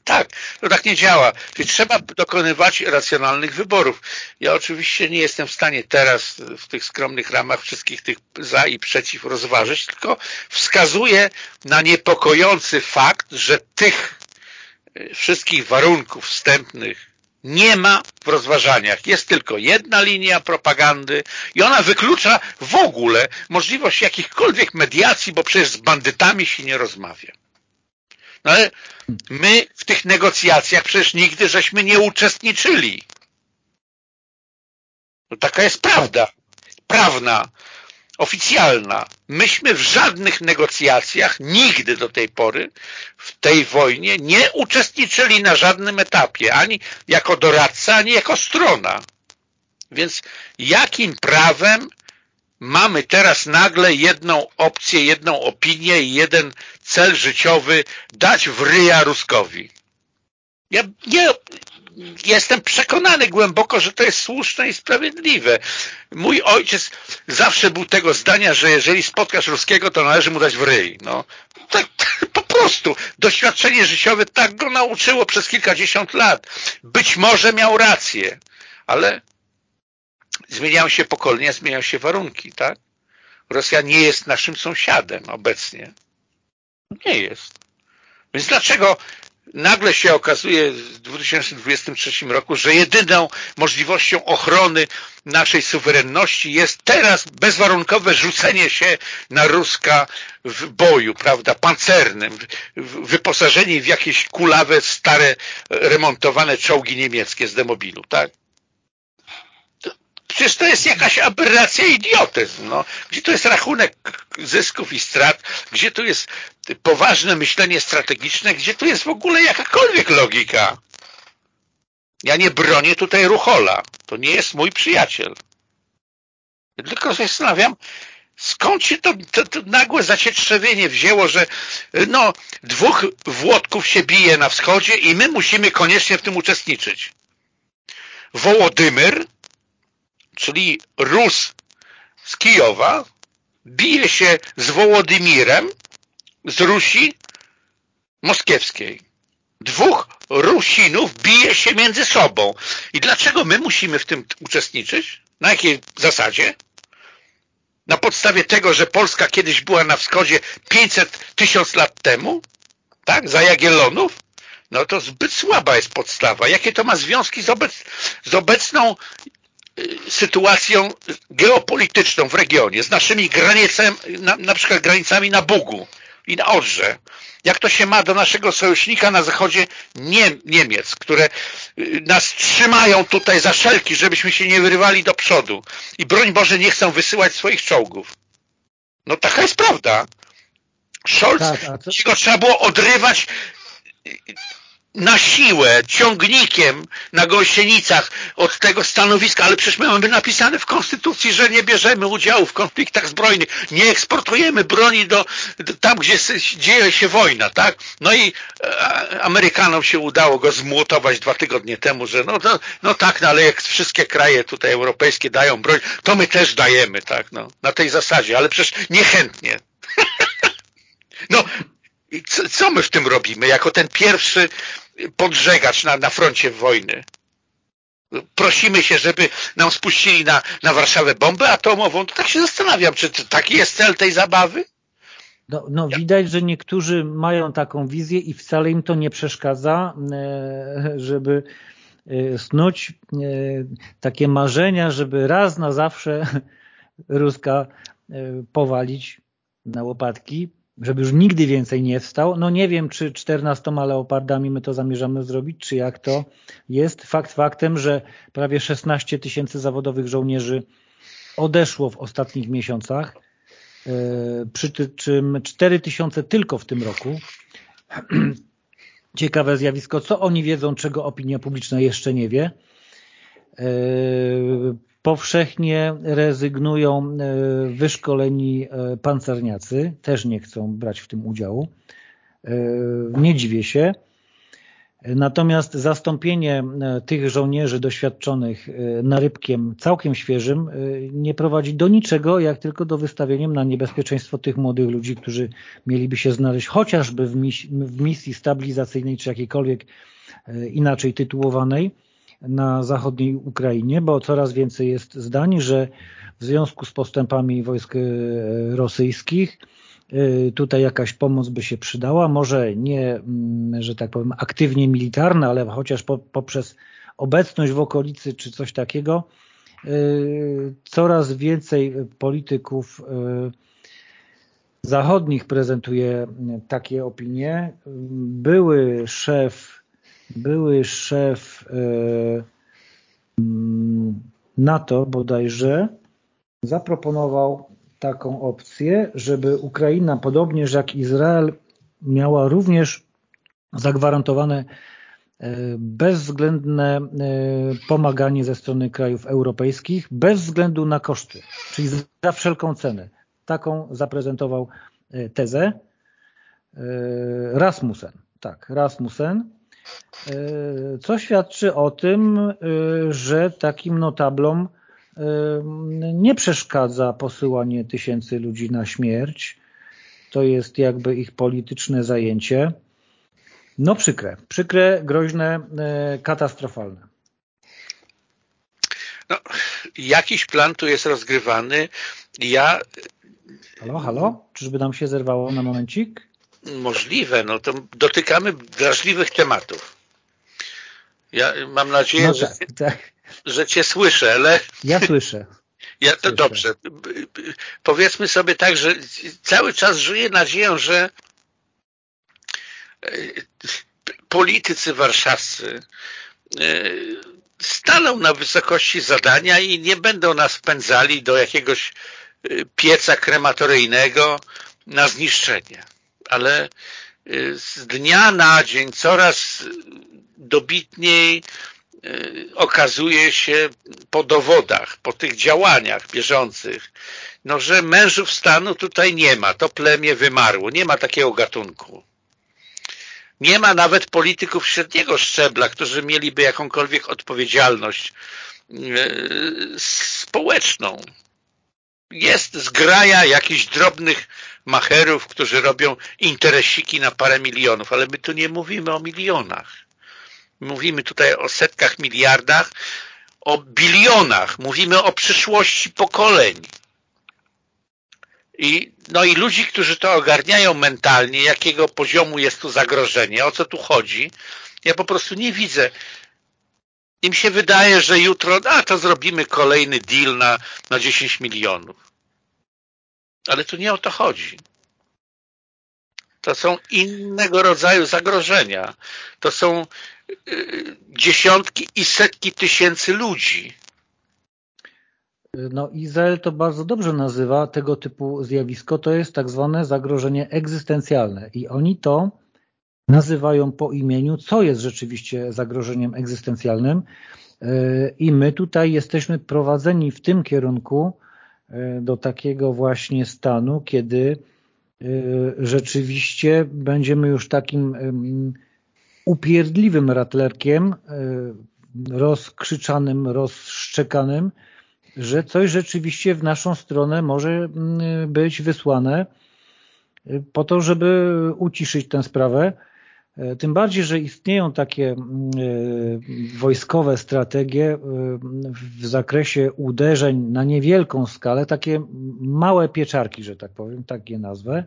Tak, to tak nie działa. Czyli trzeba dokonywać racjonalnych wyborów. Ja oczywiście nie jestem w stanie teraz w tych skromnych ramach wszystkich tych za i przeciw rozważyć, tylko wskazuję na niepokojący fakt, że tych e, wszystkich warunków wstępnych nie ma w rozważaniach. Jest tylko jedna linia propagandy i ona wyklucza w ogóle możliwość jakichkolwiek mediacji, bo przecież z bandytami się nie rozmawia. No ale my w tych negocjacjach przecież nigdy żeśmy nie uczestniczyli. No taka jest prawda. Prawna, oficjalna. Myśmy w żadnych negocjacjach nigdy do tej pory w tej wojnie nie uczestniczyli na żadnym etapie, ani jako doradca, ani jako strona. Więc jakim prawem mamy teraz nagle jedną opcję, jedną opinię i jeden cel życiowy dać w ryja Ruskowi. Ja nie, jestem przekonany głęboko, że to jest słuszne i sprawiedliwe. Mój ojciec zawsze był tego zdania, że jeżeli spotkasz Ruskiego, to należy mu dać w ryj. No, tak, [laughs] po prostu. Doświadczenie życiowe tak go nauczyło przez kilkadziesiąt lat. Być może miał rację, ale zmieniają się pokolenia, zmieniają się warunki, tak? Rosja nie jest naszym sąsiadem obecnie. Nie jest. Więc dlaczego nagle się okazuje w 2023 roku, że jedyną możliwością ochrony naszej suwerenności jest teraz bezwarunkowe rzucenie się na Ruska w boju, prawda, pancernym, wyposażeni w jakieś kulawe, stare, remontowane czołgi niemieckie z demobilu, tak? Przecież to jest jakaś aberracja idiotyzm. No. Gdzie tu jest rachunek zysków i strat? Gdzie tu jest poważne myślenie strategiczne? Gdzie tu jest w ogóle jakakolwiek logika? Ja nie bronię tutaj Ruchola. To nie jest mój przyjaciel. Tylko się zastanawiam, skąd się to, to, to nagłe zacietrzewienie wzięło, że no, dwóch Włodków się bije na wschodzie i my musimy koniecznie w tym uczestniczyć. Wołodymyr czyli Rus z Kijowa, bije się z Wołodymirem z Rusi moskiewskiej. Dwóch Rusinów bije się między sobą. I dlaczego my musimy w tym uczestniczyć? Na jakiej zasadzie? Na podstawie tego, że Polska kiedyś była na wschodzie 500 tysiąc lat temu? Tak? Za Jagiellonów? No to zbyt słaba jest podstawa. Jakie to ma związki z, obec, z obecną sytuacją geopolityczną w regionie, z naszymi granicami, na, na przykład granicami na Bugu i na Odrze. Jak to się ma do naszego sojusznika na zachodzie Niem Niemiec, które y, nas trzymają tutaj za szelki, żebyśmy się nie wyrywali do przodu i broń Boże nie chcą wysyłać swoich czołgów. No taka jest prawda. Scholz, tak, trzeba było odrywać na siłę, ciągnikiem na gąsienicach od tego stanowiska, ale przecież my mamy napisane w Konstytucji, że nie bierzemy udziału w konfliktach zbrojnych, nie eksportujemy broni do, do tam, gdzie dzieje się wojna, tak? No i e, Amerykanom się udało go zmłotować dwa tygodnie temu, że no, no, no tak, no ale jak wszystkie kraje tutaj europejskie dają broń, to my też dajemy, tak? No, na tej zasadzie, ale przecież niechętnie. [laughs] no, co, co my w tym robimy, jako ten pierwszy podżegacz na, na froncie wojny? Prosimy się, żeby nam spuścili na, na Warszawę bombę atomową. To tak się zastanawiam, czy taki jest cel tej zabawy?
No, no widać, że niektórzy mają taką wizję i wcale im to nie przeszkadza, e, żeby e, snuć e, takie marzenia, żeby raz na zawsze [laughs] Ruska powalić na łopatki, żeby już nigdy więcej nie wstał. No nie wiem, czy 14 leopardami my to zamierzamy zrobić, czy jak to jest. Fakt faktem, że prawie 16 tysięcy zawodowych żołnierzy odeszło w ostatnich miesiącach E, przy czym 4 tysiące tylko w tym roku. [clears throat] Ciekawe zjawisko, co oni wiedzą, czego opinia publiczna jeszcze nie wie. E, powszechnie rezygnują e, wyszkoleni pancerniacy, też nie chcą brać w tym udziału. Nie dziwię się. Natomiast zastąpienie e, tych żołnierzy doświadczonych e, narybkiem całkiem świeżym e, nie prowadzi do niczego, jak tylko do wystawieniem na niebezpieczeństwo tych młodych ludzi, którzy mieliby się znaleźć chociażby w misji stabilizacyjnej czy jakiejkolwiek inaczej tytułowanej na zachodniej Ukrainie, bo coraz więcej jest zdań, że w związku z postępami wojsk rosyjskich Y, tutaj jakaś pomoc by się przydała, może nie, mm, że tak powiem, aktywnie militarna, ale chociaż po, poprzez obecność w okolicy czy coś takiego, y, coraz więcej polityków zachodnich prezentuje takie opinie. Były szef, były szef mm, NATO bodajże zaproponował taką opcję, żeby Ukraina, podobnież jak Izrael, miała również zagwarantowane e, bezwzględne e, pomaganie ze strony krajów europejskich, bez względu na koszty, czyli za wszelką cenę. Taką zaprezentował tezę Rasmussen. Tak, Rasmussen, co świadczy o tym, że takim notablom nie przeszkadza posyłanie tysięcy ludzi na śmierć. To jest jakby ich polityczne zajęcie. No przykre, przykre, groźne, e, katastrofalne.
No, jakiś plan tu jest rozgrywany. Ja...
Halo, halo? Czyżby nam się zerwało na momencik?
Możliwe, no to dotykamy wrażliwych tematów. Ja mam nadzieję, no tak, że, tak że cię słyszę, ale...
Ja słyszę. [laughs]
Ja to
słyszę.
dobrze. Powiedzmy sobie tak, że cały czas żyję nadzieją, że e, politycy warszawscy e, staną na wysokości zadania i nie będą nas pędzali do jakiegoś e, pieca krematoryjnego na zniszczenie. Ale z dnia na dzień coraz dobitniej Y, okazuje się po dowodach, po tych działaniach bieżących, no, że mężów stanu tutaj nie ma. To plemię wymarło. Nie ma takiego gatunku. Nie ma nawet polityków średniego szczebla, którzy mieliby jakąkolwiek odpowiedzialność y, społeczną. Jest zgraja jakichś drobnych macherów, którzy robią interesiki na parę milionów, ale my tu nie mówimy o milionach. Mówimy tutaj o setkach miliardach, o bilionach. Mówimy o przyszłości pokoleń. I, no i ludzi, którzy to ogarniają mentalnie, jakiego poziomu jest tu zagrożenie, o co tu chodzi, ja po prostu nie widzę. Im się wydaje, że jutro, a to zrobimy kolejny deal na, na 10 milionów. Ale tu nie o to chodzi. To są innego rodzaju zagrożenia. To są dziesiątki i setki tysięcy ludzi.
No Izrael to bardzo dobrze nazywa tego typu zjawisko, to jest tak zwane zagrożenie egzystencjalne i oni to nazywają po imieniu, co jest rzeczywiście zagrożeniem egzystencjalnym i my tutaj jesteśmy prowadzeni w tym kierunku do takiego właśnie stanu, kiedy e, rzeczywiście będziemy już takim upierdliwym ratlerkiem, e, rozkrzyczanym, rozszczekanym, że coś rzeczywiście w naszą stronę może być wysłane e, po to, żeby uciszyć tę sprawę. E, tym bardziej, że istnieją takie mm, wojskowe strategie w zakresie uderzeń na niewielką skalę, takie małe pieczarki, że tak powiem, tak je nazwę,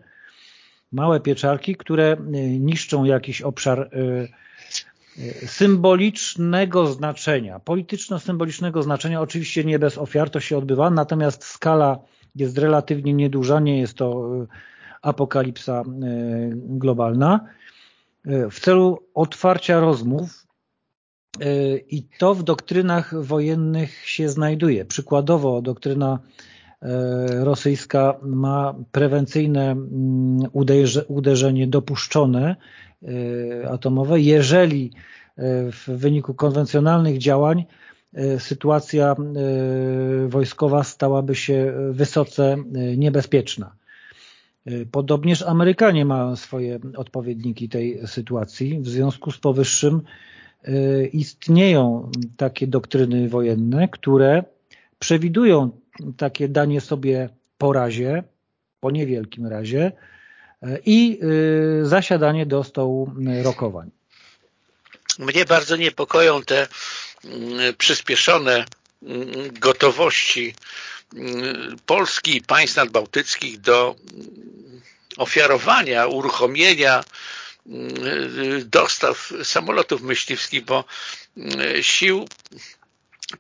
małe pieczarki, które niszczą jakiś obszar symbolicznego znaczenia, polityczno-symbolicznego znaczenia, oczywiście nie bez ofiar to się odbywa, natomiast skala jest relatywnie nieduża, nie jest to apokalipsa globalna, w celu otwarcia rozmów i to w doktrynach wojennych się znajduje. Przykładowo doktryna rosyjska ma prewencyjne mm, uderzenie dopuszczone atomowe, jeżeli w wyniku konwencjonalnych działań sytuacja wojskowa stałaby się wysoce niebezpieczna. Podobnież Amerykanie mają swoje odpowiedniki tej sytuacji. W związku z powyższym y, istnieją takie doktryny wojenne, które przewidują takie danie sobie po razie, po niewielkim razie y, i y, zasiadanie do stołu rokowań.
Mnie bardzo niepokoją te mm, przyspieszone mm, gotowości Polski i państw nadbałtyckich do ofiarowania, uruchomienia mm, dostaw samolotów myśliwskich, bo mm, sił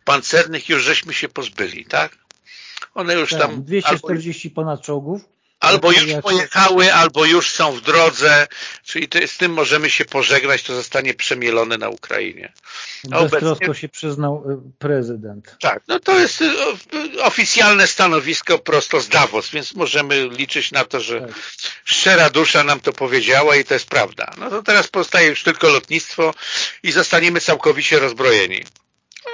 pancernych już żeśmy się pozbyli, tak?
One już tak, tam... 240 albo, ponad czołgów.
Albo już pojechały, albo już są w drodze, czyli to, z tym możemy się pożegnać, to zostanie przemielone na Ukrainie.
Beztrosko obecnie... się przyznał y, prezydent.
Tak, no to jest y, oficjalne stanowisko prosto z Davos, więc możemy liczyć na to, że tak. szczera dusza nam to powiedziała i to jest prawda. No to teraz pozostaje już tylko lotnictwo i zostaniemy całkowicie rozbrojeni.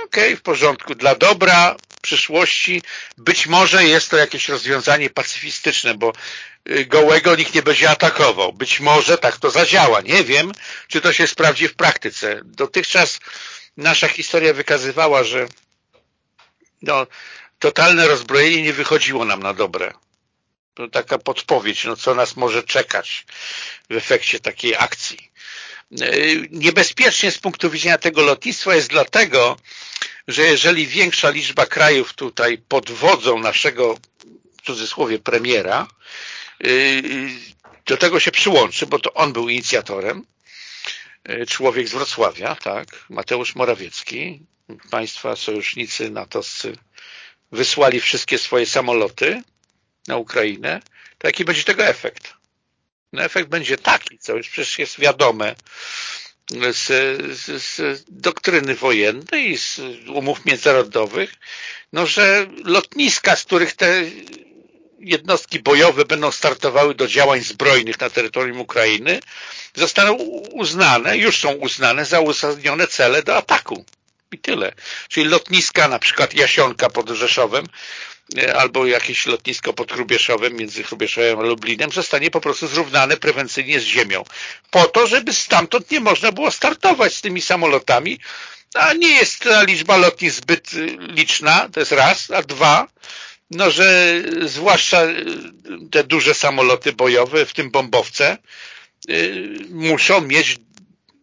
Okej, okay, w porządku. Dla dobra przyszłości być może jest to jakieś rozwiązanie pacyfistyczne, bo y, gołego nikt nie będzie atakował. Być może tak to zadziała. Nie wiem, czy to się sprawdzi w praktyce. Dotychczas nasza historia wykazywała, że no, totalne rozbrojenie nie wychodziło nam na dobre. To taka podpowiedź, no, co nas może czekać w efekcie takiej akcji. Y, niebezpiecznie z punktu widzenia tego lotnictwa jest dlatego, że jeżeli większa liczba krajów tutaj pod wodzą naszego, w cudzysłowie, premiera, y, do tego się przyłączy, bo to on był inicjatorem, y, człowiek z Wrocławia, tak, Mateusz Morawiecki, państwa sojusznicy natowscy wysłali wszystkie swoje samoloty na Ukrainę, to jaki będzie tego efekt? No efekt będzie taki, co już przecież jest wiadome z, z, z doktryny wojennej i z umów międzynarodowych, no, że lotniska, z których te jednostki bojowe będą startowały do działań zbrojnych na terytorium Ukrainy, zostaną uznane, już są uznane za uzasadnione cele do ataku. I tyle. Czyli lotniska, na przykład Jasionka pod Rzeszowem, albo jakieś lotnisko pod Hrubieszowem, między Hrubieszowem a Lublinem, zostanie po prostu zrównane prewencyjnie z ziemią. Po to, żeby stamtąd nie można było startować z tymi samolotami, a nie jest ta liczba lotnisk zbyt y, liczna, to jest raz, a dwa, no że zwłaszcza y, te duże samoloty bojowe, w tym bombowce, muszą mieć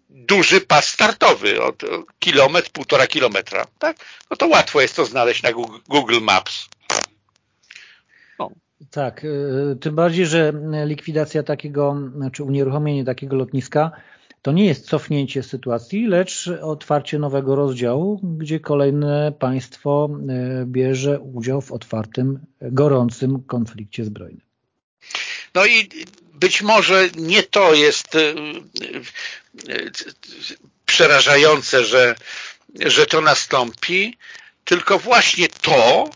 duży pas startowy, od kilometr, półtora kilometra, tak? No to łatwo jest to znaleźć na Google Maps.
No. Tak, y, tym bardziej, że likwidacja takiego, znaczy unieruchomienie takiego lotniska to nie jest cofnięcie sytuacji, lecz otwarcie nowego rozdziału, gdzie kolejne państwo y, bierze udział w otwartym, gorącym konflikcie zbrojnym.
No i być może nie to jest y, przerażające, że, że to nastąpi, tylko właśnie to,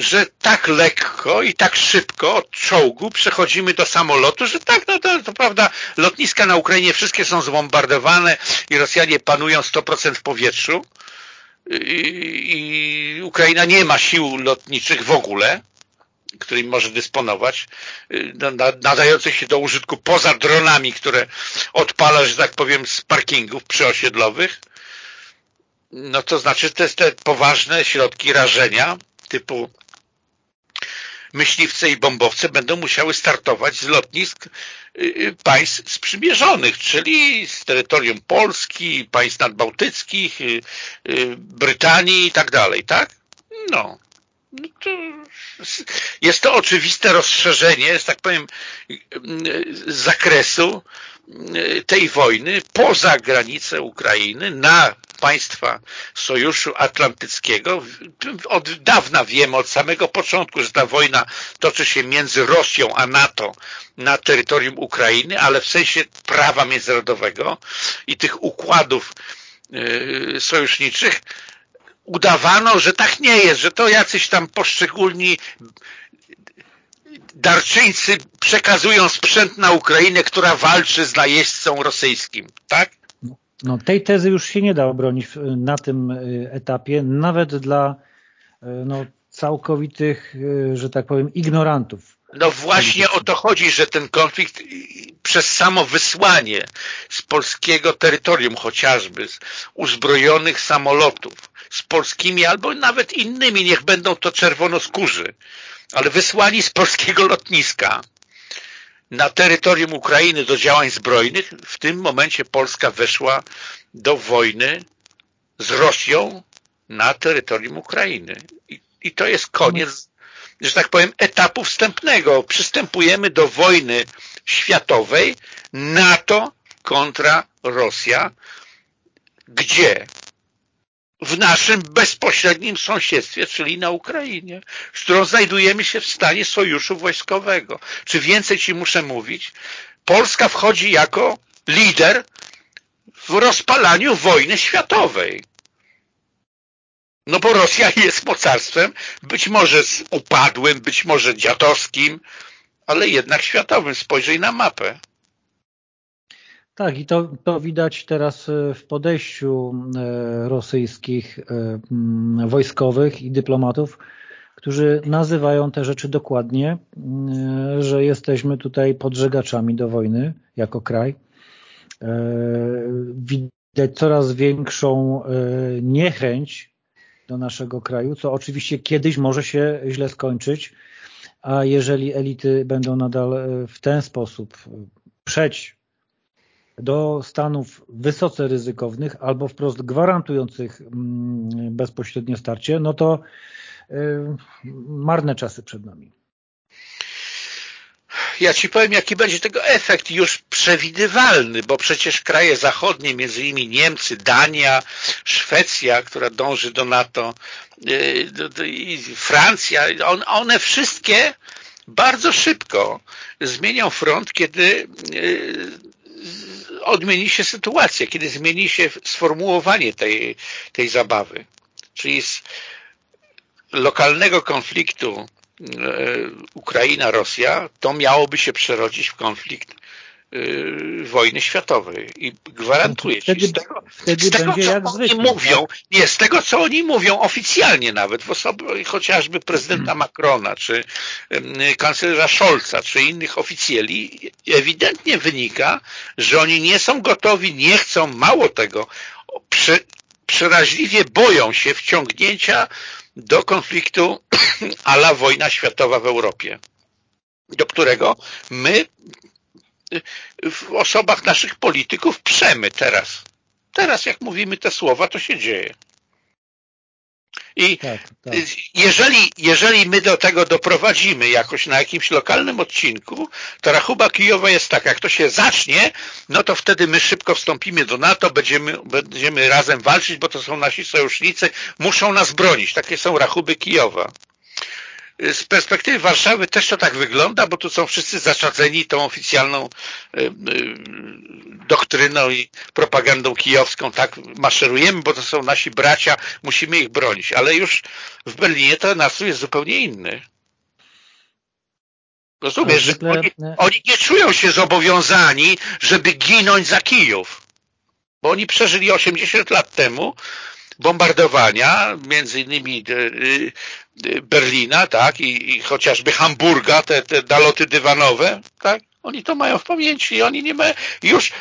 że tak lekko i tak szybko od czołgu przechodzimy do samolotu, że tak, no to, to prawda, lotniska na Ukrainie wszystkie są zbombardowane i Rosjanie panują 100% w powietrzu. I, i Ukraina nie ma sił lotniczych w ogóle, którym może dysponować, y, nadających się do użytku poza dronami, które odpala, że tak powiem, z parkingów przyosiedlowych, no to znaczy te, te poważne środki rażenia typu myśliwce i bombowce będą musiały startować z lotnisk y, y, państw sprzymierzonych, czyli z terytorium Polski, państw nadbałtyckich, Brytanii i tak dalej, tak? No. No jest to oczywiste rozszerzenie, że tak powiem, zakresu tej wojny poza granicę Ukrainy na państwa Sojuszu Atlantyckiego. Od dawna wiemy, od samego początku, że ta wojna toczy się między Rosją a NATO na terytorium Ukrainy, ale w sensie prawa międzynarodowego i tych układów yy, sojuszniczych udawano, że tak nie jest, że to jacyś tam poszczególni darczyńcy przekazują sprzęt na Ukrainę, która walczy z najeźdźcą rosyjskim, tak?
No, tej tezy już się nie da obronić na tym y, etapie, nawet dla y, no, całkowitych, y, że tak powiem, ignorantów.
No właśnie o to chodzi, że ten konflikt przez samo wysłanie z polskiego terytorium chociażby, z uzbrojonych samolotów, z polskimi albo nawet innymi, niech będą to czerwonoskórzy, ale wysłani z polskiego lotniska na terytorium Ukrainy do działań zbrojnych, w tym momencie Polska weszła do wojny z Rosją na terytorium Ukrainy. I, i to jest koniec, że tak powiem, etapu wstępnego. Przystępujemy do wojny światowej NATO kontra Rosja, gdzie w naszym bezpośrednim sąsiedztwie, czyli na Ukrainie, z którą znajdujemy się w stanie sojuszu wojskowego. Czy więcej Ci muszę mówić? Polska wchodzi jako lider w rozpalaniu wojny światowej. No bo Rosja [laughs] jest mocarstwem, być może upadłym, być może dziadowskim, ale jednak światowym. Spojrzyj na mapę.
Tak, i to, to widać teraz e, w podejściu e, rosyjskich e, wojskowych i dyplomatów, którzy nazywają te rzeczy dokładnie, że jesteśmy tutaj podżegaczami do wojny jako kraj. Widać coraz większą niechęć do naszego kraju, co oczywiście kiedyś może się źle skończyć, a jeżeli elity będą nadal w ten sposób przeć do stanów wysoce ryzykownych albo wprost gwarantujących mm, bezpośrednie starcie, no to y, marne czasy przed nami.
Ja Ci powiem, jaki będzie tego efekt już przewidywalny, bo przecież kraje zachodnie, między innymi Niemcy, Dania, Szwecja, która dąży do NATO, y, Francja, one wszystkie bardzo szybko zmienią front, kiedy y, odmieni się sytuacja, kiedy zmieni się sformułowanie tej, tej zabawy. Czyli z lokalnego konfliktu Ukraina-Rosja, to miałoby się przerodzić w konflikt Y, wojny światowej i gwarantuję
wtedy,
ci z tego,
wtedy z tego co oni
zwykle, mówią, tak? nie, z tego co oni mówią oficjalnie nawet, w osobie chociażby prezydenta Macrona, czy kanclerza Scholza, czy innych oficjeli, ewidentnie wynika, że oni nie są gotowi, nie chcą, mało tego, prze, przeraźliwie boją się wciągnięcia do konfliktu [clears throat] ala wojna światowa w Europie do którego my w osobach naszych polityków przemy teraz. Teraz jak mówimy te słowa, to się dzieje. I tak, tak. Jeżeli, jeżeli my do tego doprowadzimy jakoś na jakimś lokalnym odcinku, to rachuba Kijowa jest taka, jak to się zacznie, no to wtedy my szybko wstąpimy do NATO, będziemy, będziemy razem walczyć, bo to są nasi sojusznicy, muszą nas bronić. Takie są rachuby Kijowa z perspektywy Warszawy też to tak wygląda, bo tu są wszyscy zaczadzeni tą oficjalną y, y, doktryną i propagandą kijowską. Tak maszerujemy, bo to są nasi bracia, musimy ich bronić. Ale już w Berlinie to nastrój jest zupełnie inny. Rozumiesz, że oni, oni nie czują się zobowiązani, żeby ginąć za Kijów. Bo oni przeżyli 80 lat temu bombardowania, między innymi e, e, Berlina, tak, i, i chociażby Hamburga, te, te naloty dywanowe, tak, oni to mają w pamięci i oni nie mają, już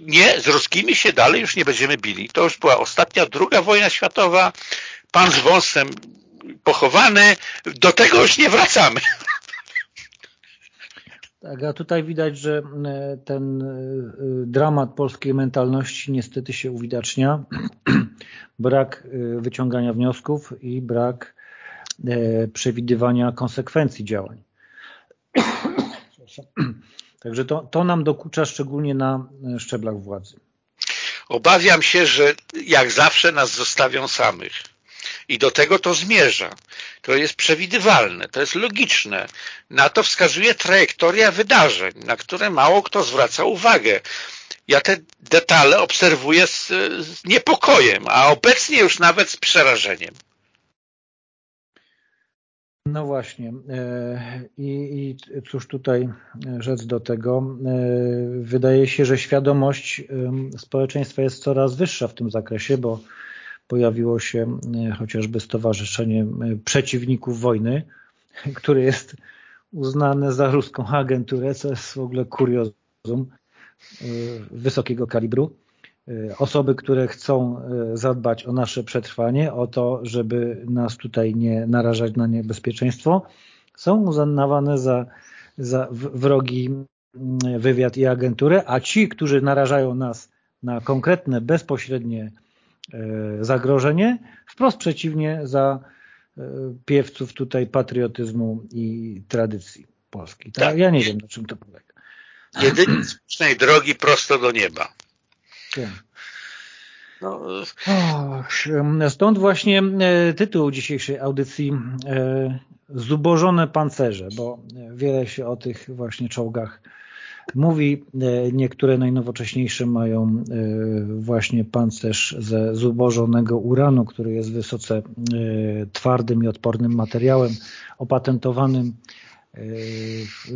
nie, z ruskimi się dalej już nie będziemy bili. To już była ostatnia, druga wojna światowa, pan z wąsem pochowany, do tego już nie wracamy.
Tak, a tutaj widać, że e, ten dramat polskiej mentalności niestety się uwidacznia. [clears throat] brak y, wyciągania wniosków i brak przewidywania konsekwencji działań. [clears throat] Także to, to nam dokucza szczególnie na szczeblach władzy.
Obawiam się, że jak zawsze nas zostawią samych. I do tego to zmierza. To jest przewidywalne, to jest logiczne. Na to wskazuje trajektoria wydarzeń, na które mało kto zwraca uwagę. Ja te detale obserwuję z, z niepokojem, a obecnie już nawet z przerażeniem.
No właśnie. E, I, I, cóż tutaj rzec do tego? E, wydaje się, że świadomość społeczeństwa jest coraz wyższa w tym zakresie, bo pojawiło się e, chociażby Stowarzyszenie Przeciwników Wojny, które jest uznane za ruską agenturę, co jest w ogóle kuriozum wysokiego kalibru. Osoby, które chcą zadbać o nasze przetrwanie, o to, żeby nas tutaj nie narażać na niebezpieczeństwo, są uznawane za, za wrogi wywiad i agenturę, a ci, którzy narażają nas na konkretne, bezpośrednie zagrożenie, wprost przeciwnie za piewców tutaj patriotyzmu i tradycji polskiej. Tak? tak. Ja nie wiem, na czym to polega.
Jedynie słusznej drogi prosto do nieba.
No. stąd właśnie e, tytuł dzisiejszej audycji e, Zubożone pancerze, bo wiele się o tych właśnie czołgach mówi. E, niektóre najnowocześniejsze mają właśnie pancerz ze zubożonego uranu, który jest wysoce twardym i odpornym materiałem, opatentowanym,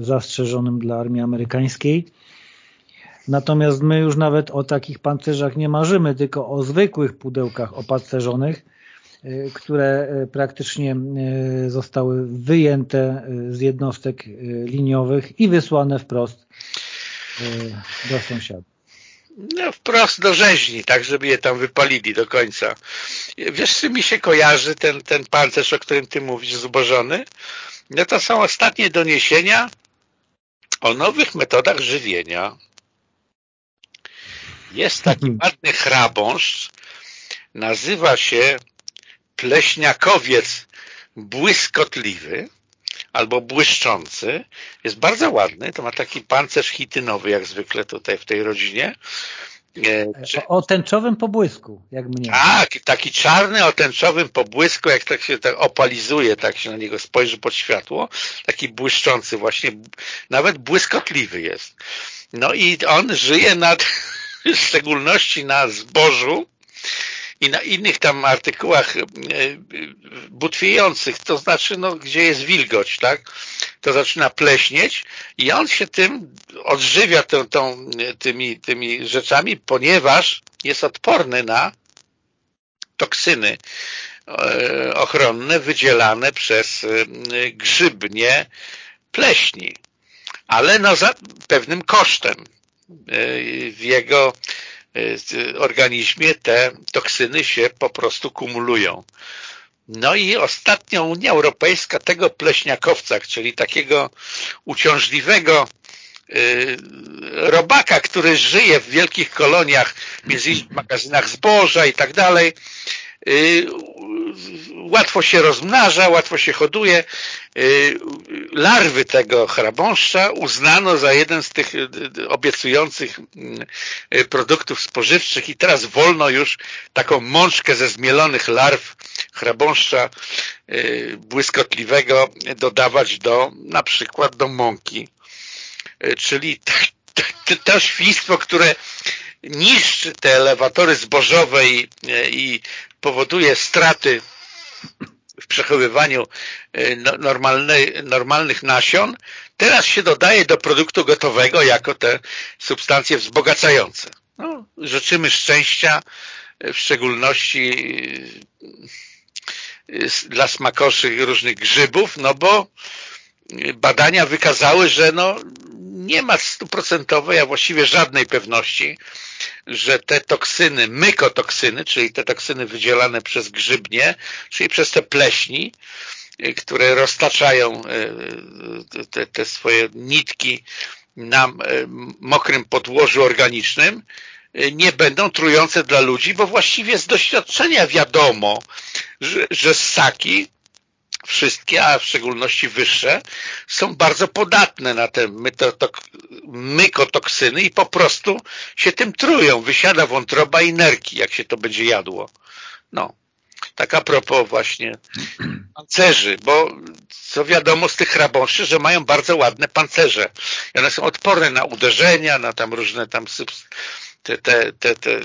zastrzeżonym dla armii amerykańskiej Natomiast my już nawet o takich pancerzach nie marzymy, tylko o zwykłych pudełkach opancerzonych, y, które praktycznie zostały wyjęte z jednostek liniowych i wysłane wprost do sąsiadów.
No wprost do rzeźni, tak żeby je tam wypalili do końca. Wiesz, czy mi się kojarzy ten, ten pancerz, o którym ty mówisz, zubożony? No to są ostatnie doniesienia o nowych metodach żywienia jest taki mhm. ładny chrabąszcz, nazywa się pleśniakowiec błyskotliwy albo błyszczący. Jest bardzo ładny, to ma taki pancerz hitynowy, jak zwykle tutaj w tej rodzinie.
E, o, o tęczowym pobłysku, jak mnie.
Tak, taki czarny o tęczowym pobłysku, jak tak się tak opalizuje, tak się na niego spojrzy pod światło, taki błyszczący właśnie, nawet błyskotliwy jest. No i on żyje nad [laughs] w szczególności na zbożu i na innych tam artykułach e, butwiejących, to znaczy, no, gdzie jest wilgoć, tak, to zaczyna pleśnieć i on się tym odżywia tą, tą, tymi, tymi rzeczami, ponieważ jest odporny na toksyny e, ochronne wydzielane przez e, grzybnie pleśni, ale no za pewnym kosztem jego e, organizmie te toksyny się po prostu kumulują. No i ostatnio Unia Europejska tego pleśniakowca, czyli takiego uciążliwego e, robaka, który żyje w wielkich koloniach, między innymi w magazynach zboża i tak dalej, Y, łatwo się rozmnaża, łatwo się hoduje. Y, larwy tego chrabąszcza uznano za jeden z tych y, obiecujących produktów spożywczych i teraz wolno już taką mączkę ze zmielonych larw chrabąszcza błyskotliwego dodawać do na przykład do mąki. Czyli to świństwo, które niszczy te elewatory zbożowe i, i powoduje straty w przechowywaniu e, no, normalnych nasion, teraz się dodaje do produktu gotowego jako te substancje wzbogacające. No, życzymy szczęścia, w szczególności e, dla smakoszy różnych grzybów, no bo badania wykazały, że no, nie ma stuprocentowej, a właściwie żadnej pewności, że te toksyny, mykotoksyny, czyli te toksyny wydzielane przez grzybnie, czyli przez te pleśni, które roztaczają y, te, te swoje nitki na y, mokrym podłożu organicznym, nie będą trujące dla ludzi, bo właściwie z doświadczenia wiadomo, że, że ssaki wszystkie, a w szczególności wyższe, są bardzo podatne na te mykotoksyny i po prostu się tym trują. Wysiada wątroba i nerki, jak się to będzie jadło. No. Tak a propos właśnie [clears throat] pancerzy, bo co wiadomo z tych chrabąszy, że mają bardzo ładne pancerze. I one są odporne na uderzenia, na tam różne tam te, te, te, te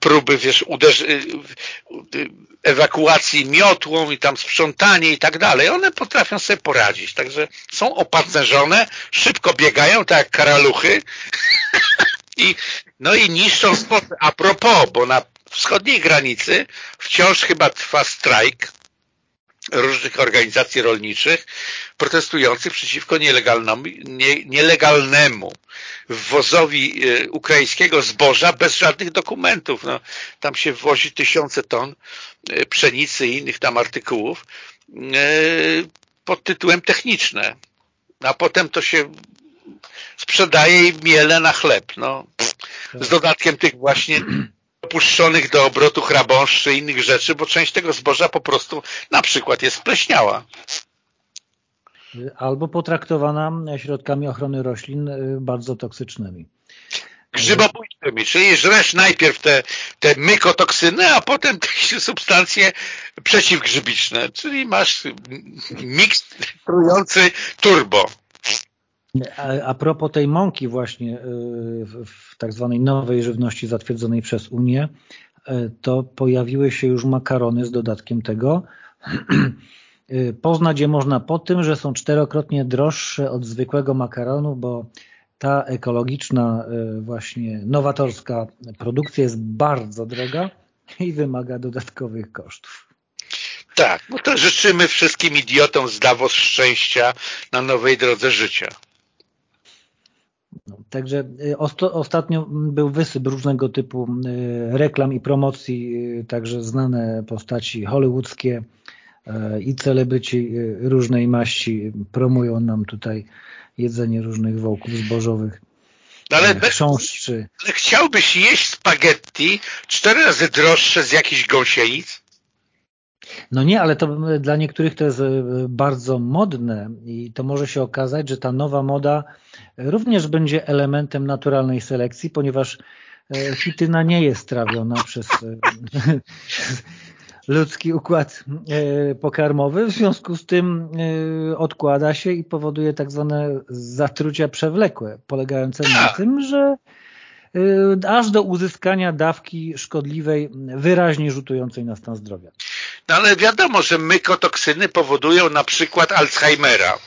próby, wiesz, uderzy, ewakuacji miotłą i tam sprzątanie i tak dalej. One potrafią sobie poradzić. Także są opancerzone, szybko biegają, tak jak karaluchy [laughs] i, no i niszczą sport. A propos, bo na wschodniej granicy wciąż chyba trwa strajk różnych organizacji rolniczych protestujących przeciwko nie, nielegalnemu wwozowi e, ukraińskiego zboża bez żadnych dokumentów. No, tam się wwozi tysiące ton e, pszenicy i innych tam artykułów e, pod tytułem techniczne. A potem to się sprzedaje i miele na chleb. No, z dodatkiem tych właśnie dopuszczonych do obrotu chrabąż czy innych rzeczy, bo część tego zboża po prostu na przykład jest pleśniała.
Albo potraktowana środkami ochrony roślin y, bardzo toksycznymi.
Grzybobójczymi, czyli żresz najpierw te, te mykotoksyny, a potem te [laughs] substancje przeciwgrzybiczne, czyli masz miks trujący turbo.
A, a propos tej mąki właśnie y, w, w tak zwanej nowej żywności zatwierdzonej przez Unię, y, to pojawiły się już makarony z dodatkiem tego. [clears throat] Y, poznać je można po tym, że są czterokrotnie droższe od zwykłego makaronu, bo ta ekologiczna, właśnie nowatorska produkcja jest bardzo droga i wymaga dodatkowych kosztów.
Tak, no to życzymy wszystkim idiotom z Davos szczęścia na nowej drodze życia.
Także y, ostatnio był wysyp różnego typu y, reklam i promocji, y, także znane postaci hollywoodzkie i celebryci różnej maści promują nam tutaj jedzenie różnych wołków zbożowych.
No ale, chrząszczy. ale chciałbyś jeść spaghetti cztery razy droższe z jakichś gąsienic?
No nie, ale to dla niektórych to jest bardzo modne i to może się okazać, że ta nowa moda również będzie elementem naturalnej selekcji, ponieważ e, chityna nie jest trawiona przez e, [laughs] ludzki układ e, pokarmowy, w związku z tym odkłada się i powoduje tak zwane zatrucia przewlekłe, polegające na tak. tym, że aż do uzyskania dawki szkodliwej, wyraźnie rzutującej na stan zdrowia.
No ale wiadomo, że mykotoksyny powodują na przykład Alzheimera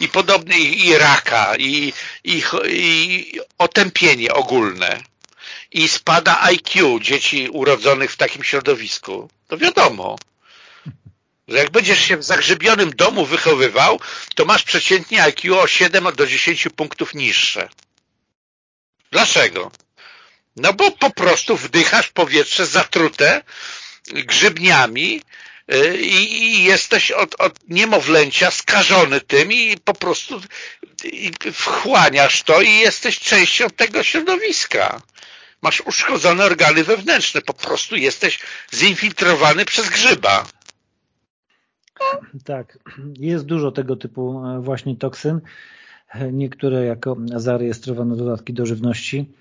i podobnie i raka i, i, i otępienie ogólne i spada IQ dzieci urodzonych w takim środowisku. To wiadomo, że jak będziesz się w zagrzybionym domu wychowywał, to masz przeciętnie IQ o 7 do 10 punktów niższe. Dlaczego? No bo po prostu wdychasz powietrze zatrute grzybniami y, i jesteś od, od niemowlęcia skażony tym i po prostu wchłaniasz to i jesteś częścią tego środowiska. Masz uszkodzone organy wewnętrzne, po prostu jesteś zinfiltrowany przez grzyba.
Tak, jest dużo tego typu e, właśnie toksyn. Niektóre jako zarejestrowane dodatki do żywności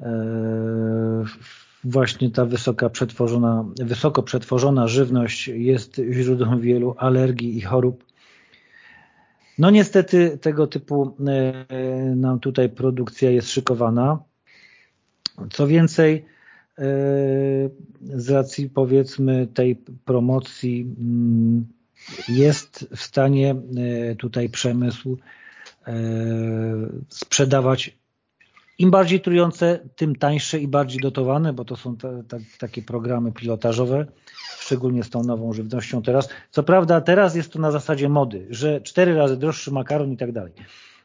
e, właśnie ta wysoka przetworzona, wysoko przetworzona żywność jest źródłem wielu alergii i chorób. No niestety tego typu e, nam tutaj produkcja jest szykowana. Co więcej, e, z racji powiedzmy tej promocji mm, jest w stanie e, tutaj przemysł sprzedawać im bardziej trujące, tym tańsze i bardziej dotowane, bo to są te, te, takie programy pilotażowe, szczególnie z tą nową żywnością teraz. Co prawda teraz jest to na zasadzie mody, że cztery razy droższy makaron i tak dalej.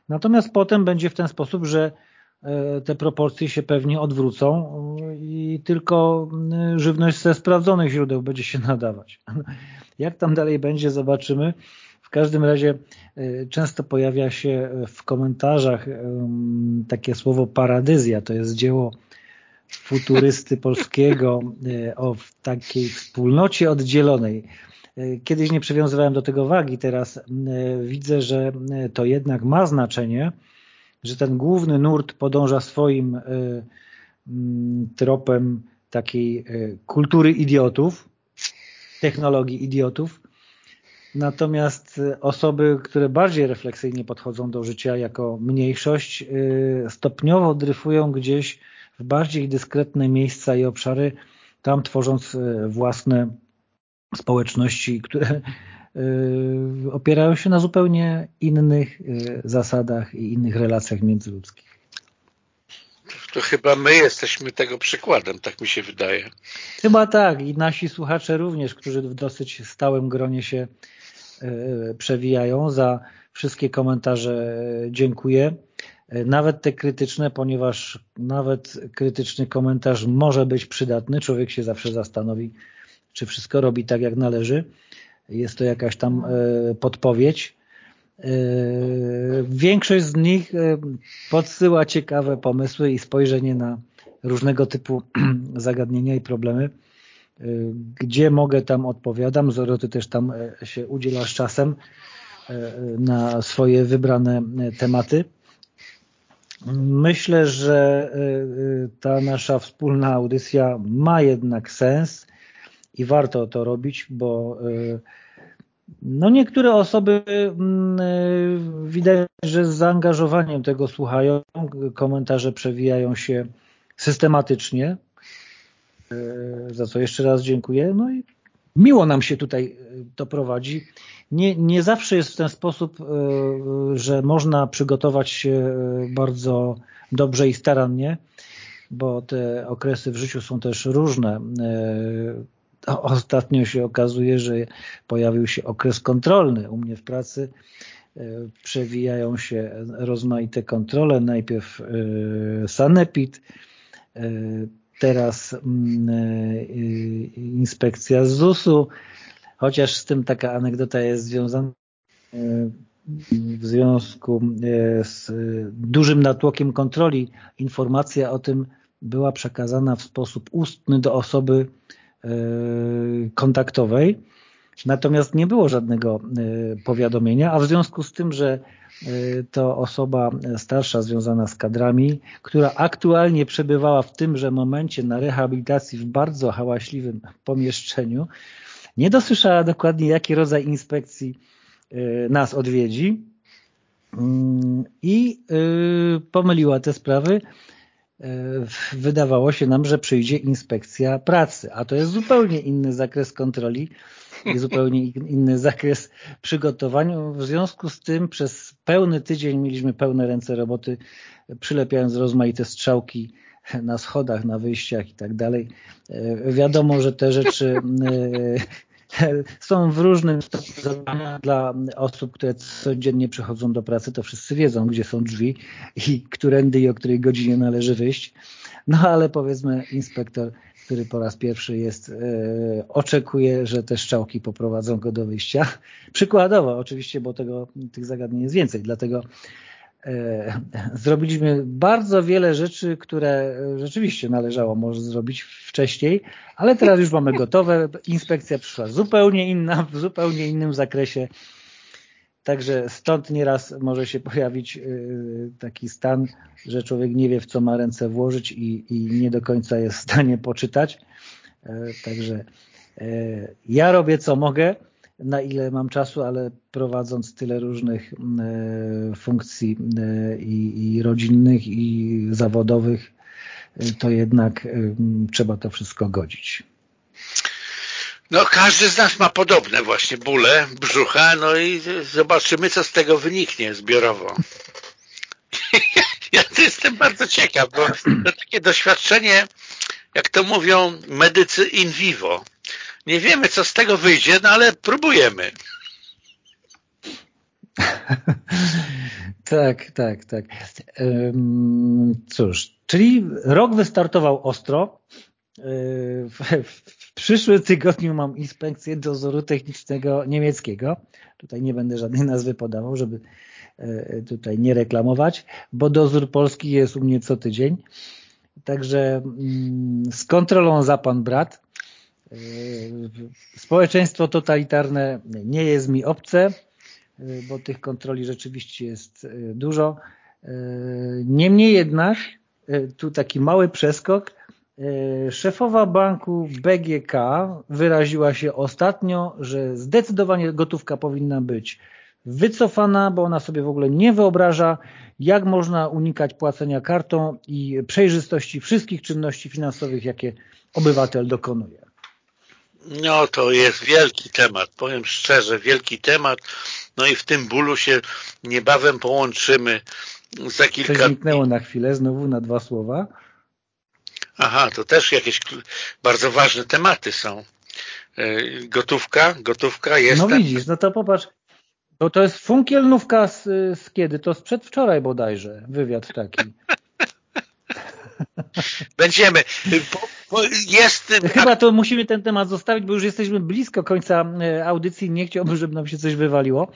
Natomiast potem będzie w ten sposób, że e, te proporcje się pewnie odwrócą i tylko e, żywność ze sprawdzonych źródeł będzie się nadawać. [laughs] Jak tam dalej będzie, zobaczymy. Każdym razie y, często pojawia się w komentarzach takie słowo paradyzja, to jest dzieło futurysty polskiego y, o takiej wspólnocie oddzielonej. Kiedyś nie przywiązywałem do tego wagi, teraz widzę, że to jednak ma znaczenie, że ten główny nurt podąża swoim tropem takiej kultury idiotów, technologii idiotów, Natomiast y, osoby, które bardziej refleksyjnie podchodzą do życia jako mniejszość, y, stopniowo dryfują gdzieś w bardziej dyskretne miejsca i obszary, tam tworząc y, własne społeczności, które opierają się na zupełnie innych zasadach i innych relacjach międzyludzkich.
To chyba my jesteśmy tego przykładem, tak mi się wydaje.
Chyba tak i nasi słuchacze również, którzy w dosyć stałym gronie się przewijają. Za wszystkie komentarze dziękuję. E, nawet te krytyczne, ponieważ nawet krytyczny komentarz może być przydatny. Człowiek się zawsze zastanowi, czy wszystko robi tak, jak należy. Jest to jakaś tam e, podpowiedź. Większość z nich podsyła ciekawe pomysły i spojrzenie na różnego typu [clears throat] zagadnienia i problemy. Gdzie mogę, tam odpowiadam. Zoroty też tam e, się udziela z czasem e, na swoje wybrane e, tematy. Myślę, że ta nasza wspólna audycja ma jednak sens i warto to robić, bo no niektóre osoby mm, widać, że z zaangażowaniem tego słuchają, komentarze przewijają się systematycznie, za co jeszcze raz dziękuję. No i miło nam się tutaj e, to prowadzi. Nie, nie zawsze jest w ten sposób, e, że można przygotować się bardzo dobrze i starannie, bo te okresy w życiu są też różne. Ostatnio się okazuje, że pojawił się okres kontrolny u mnie w pracy. Przewijają się rozmaite kontrole. Najpierw sanepid, teraz mm, e, inspekcja z ZUS-u, chociaż z tym taka anegdota jest związana e, w związku z dużym natłokiem kontroli. Informacja o tym była przekazana w sposób ustny do osoby kontaktowej, natomiast nie było żadnego powiadomienia, a w związku z tym, że Y, to osoba starsza związana z kadrami, która aktualnie przebywała w tymże momencie na rehabilitacji w bardzo hałaśliwym pomieszczeniu. Nie dosłyszała dokładnie, jaki rodzaj inspekcji y, nas odwiedzi mm, i y, pomyliła te sprawy. Wydawało się nam, że przyjdzie inspekcja pracy, a to jest zupełnie inny zakres kontroli i zupełnie inny zakres przygotowań. W związku z tym przez pełny tydzień mieliśmy pełne ręce roboty, przylepiając rozmaite strzałki na schodach, na wyjściach i tak dalej. E, wiadomo, że te rzeczy e, [laughs] są w różnym stopniu dla osób, które codziennie przychodzą do pracy, to wszyscy wiedzą, gdzie są drzwi i którędy i o której godzinie należy wyjść. No ale powiedzmy inspektor który po raz pierwszy jest, e, oczekuje, że te szczałki poprowadzą go do wyjścia. Przykładowo oczywiście, bo tego, tych zagadnień jest więcej, dlatego [laughs] zrobiliśmy bardzo wiele rzeczy, które rzeczywiście należało może zrobić wcześniej, ale teraz już mamy gotowe. Inspekcja przyszła zupełnie inna, w zupełnie innym zakresie Także stąd nieraz może się pojawić y, taki stan, że człowiek nie wie, w co ma ręce włożyć i, i nie do końca jest w stanie poczytać. E, także e, ja robię, co mogę, na ile mam czasu, ale prowadząc tyle różnych e, funkcji i, i rodzinnych, i zawodowych, to jednak trzeba to wszystko godzić.
No każdy z nas ma podobne właśnie bóle brzucha, no i zobaczymy, co z tego wyniknie zbiorowo. [laughs] ja to jestem bardzo ciekaw, bo to takie doświadczenie, jak to mówią medycy in vivo. Nie wiemy, co z tego wyjdzie, no ale próbujemy. [laughs]
tak, tak, tak. Cóż, czyli rok wystartował ostro. W przyszłym tygodniu mam inspekcję dozoru technicznego niemieckiego. Tutaj nie będę żadnej nazwy podawał, żeby e, tutaj nie reklamować, bo dozór polski jest u mnie co tydzień. Także mm, z kontrolą za pan brat. Społeczeństwo totalitarne nie jest mi obce, bo tych kontroli rzeczywiście jest dużo. Niemniej jednak, tu taki mały przeskok, szefowa banku BGK wyraziła się ostatnio, że zdecydowanie gotówka powinna być wycofana, bo ona sobie w ogóle nie wyobraża, jak można unikać płacenia kartą i przejrzystości wszystkich czynności finansowych, jakie obywatel dokonuje.
No to jest wielki temat, powiem szczerze, wielki temat. No i w tym bólu się niebawem połączymy za kilka
Coś zniknęło na chwilę, znowu na dwa słowa.
Aha, to też jakieś bardzo ważne tematy są. E, gotówka, gotówka jest...
No widzisz, no to popatrz, bo to jest funkielnówka z, z kiedy? To z przedwczoraj bodajże, wywiad taki. [laughs] [laughs]
Będziemy. Jest...
Chyba to musimy ten temat zostawić, bo już jesteśmy blisko końca e, audycji. Nie chciałbym, żeby nam się coś wywaliło.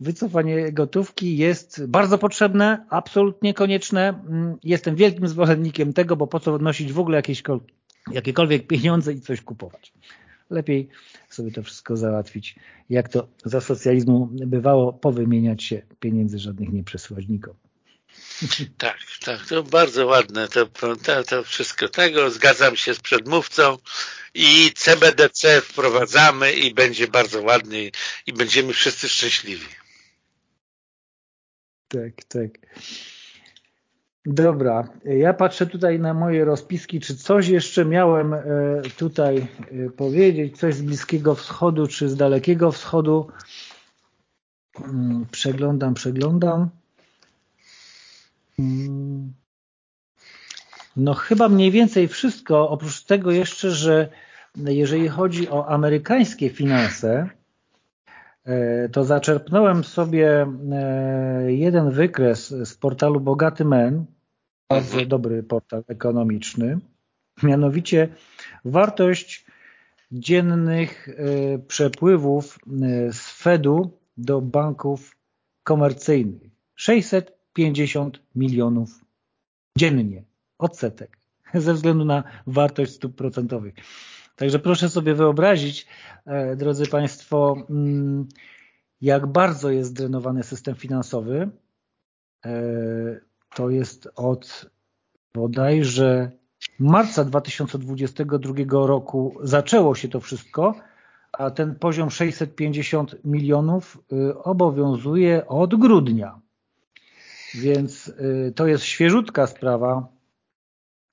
Wycofanie gotówki jest bardzo potrzebne, absolutnie konieczne. Mm, jestem wielkim zwolennikiem tego, bo po co odnosić w ogóle jakieś, jakiekolwiek pieniądze i coś kupować. Lepiej sobie to wszystko załatwić. Jak to za socjalizmu bywało, powymieniać się pieniędzy żadnych nie.
Tak, tak, to bardzo ładne to, to, to wszystko tego, zgadzam się z przedmówcą i CBDC wprowadzamy i będzie bardzo ładnie i będziemy wszyscy szczęśliwi.
Tak, tak. Dobra, ja patrzę tutaj na moje rozpiski, czy coś jeszcze miałem e, tutaj e, powiedzieć, coś z Bliskiego Wschodu, czy z Dalekiego Wschodu. Mm, przeglądam, przeglądam. Mm. No chyba mniej więcej wszystko, oprócz tego jeszcze, że jeżeli chodzi o amerykańskie finanse, e, to zaczerpnąłem sobie jeden wykres z portalu Bogaty Men, bardzo mhm. dobry portal ekonomiczny. Mianowicie wartość dziennych e, przepływów e, z Fedu do banków komercyjnych. 650 milionów dziennie odsetek ze względu na wartość stóp procentowych. Także proszę sobie wyobrazić, e, drodzy Państwo, mm, jak bardzo jest drenowany system finansowy to jest od bodajże marca 2022 roku zaczęło się to wszystko, a ten poziom 650 milionów y, obowiązuje od grudnia. Więc y, to jest świeżutka sprawa.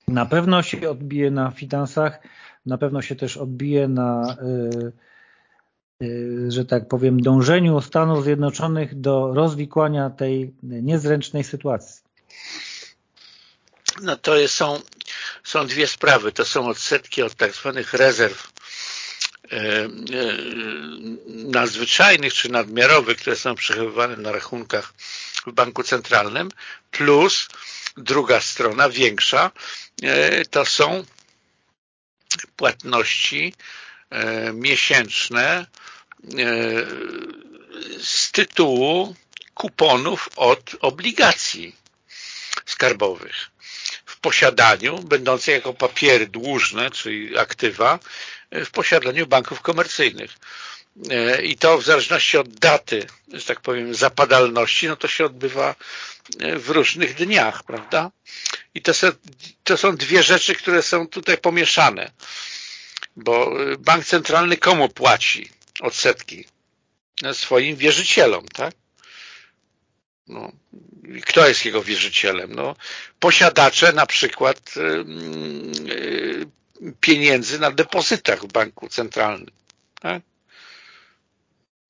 Na pewno się odbije na finansach, na pewno się też odbije na, y, że tak powiem, dążeniu Stanów Zjednoczonych do rozwikłania tej niezręcznej sytuacji.
No to jest, są, są dwie sprawy. To są odsetki od tak zwanych rezerw nadzwyczajnych czy nadmiarowych, które są przechowywane na rachunkach banku centralnym, plus druga strona, większa, e, to są płatności miesięczne z tytułu kuponów od obligacji skarbowych w posiadaniu, będące jako papiery dłużne, czyli aktywa, w posiadaniu banków komercyjnych. E, I to w zależności od daty, że tak powiem, zapadalności, no to się odbywa e, w różnych dniach, prawda? I to są, to są dwie rzeczy, które są tutaj pomieszane, bo e, bank centralny komu płaci odsetki? Swoim wierzycielom, tak? No, kto jest jego wierzycielem? No, posiadacze na przykład pieniędzy na depozytach w banku centralnym. Tak?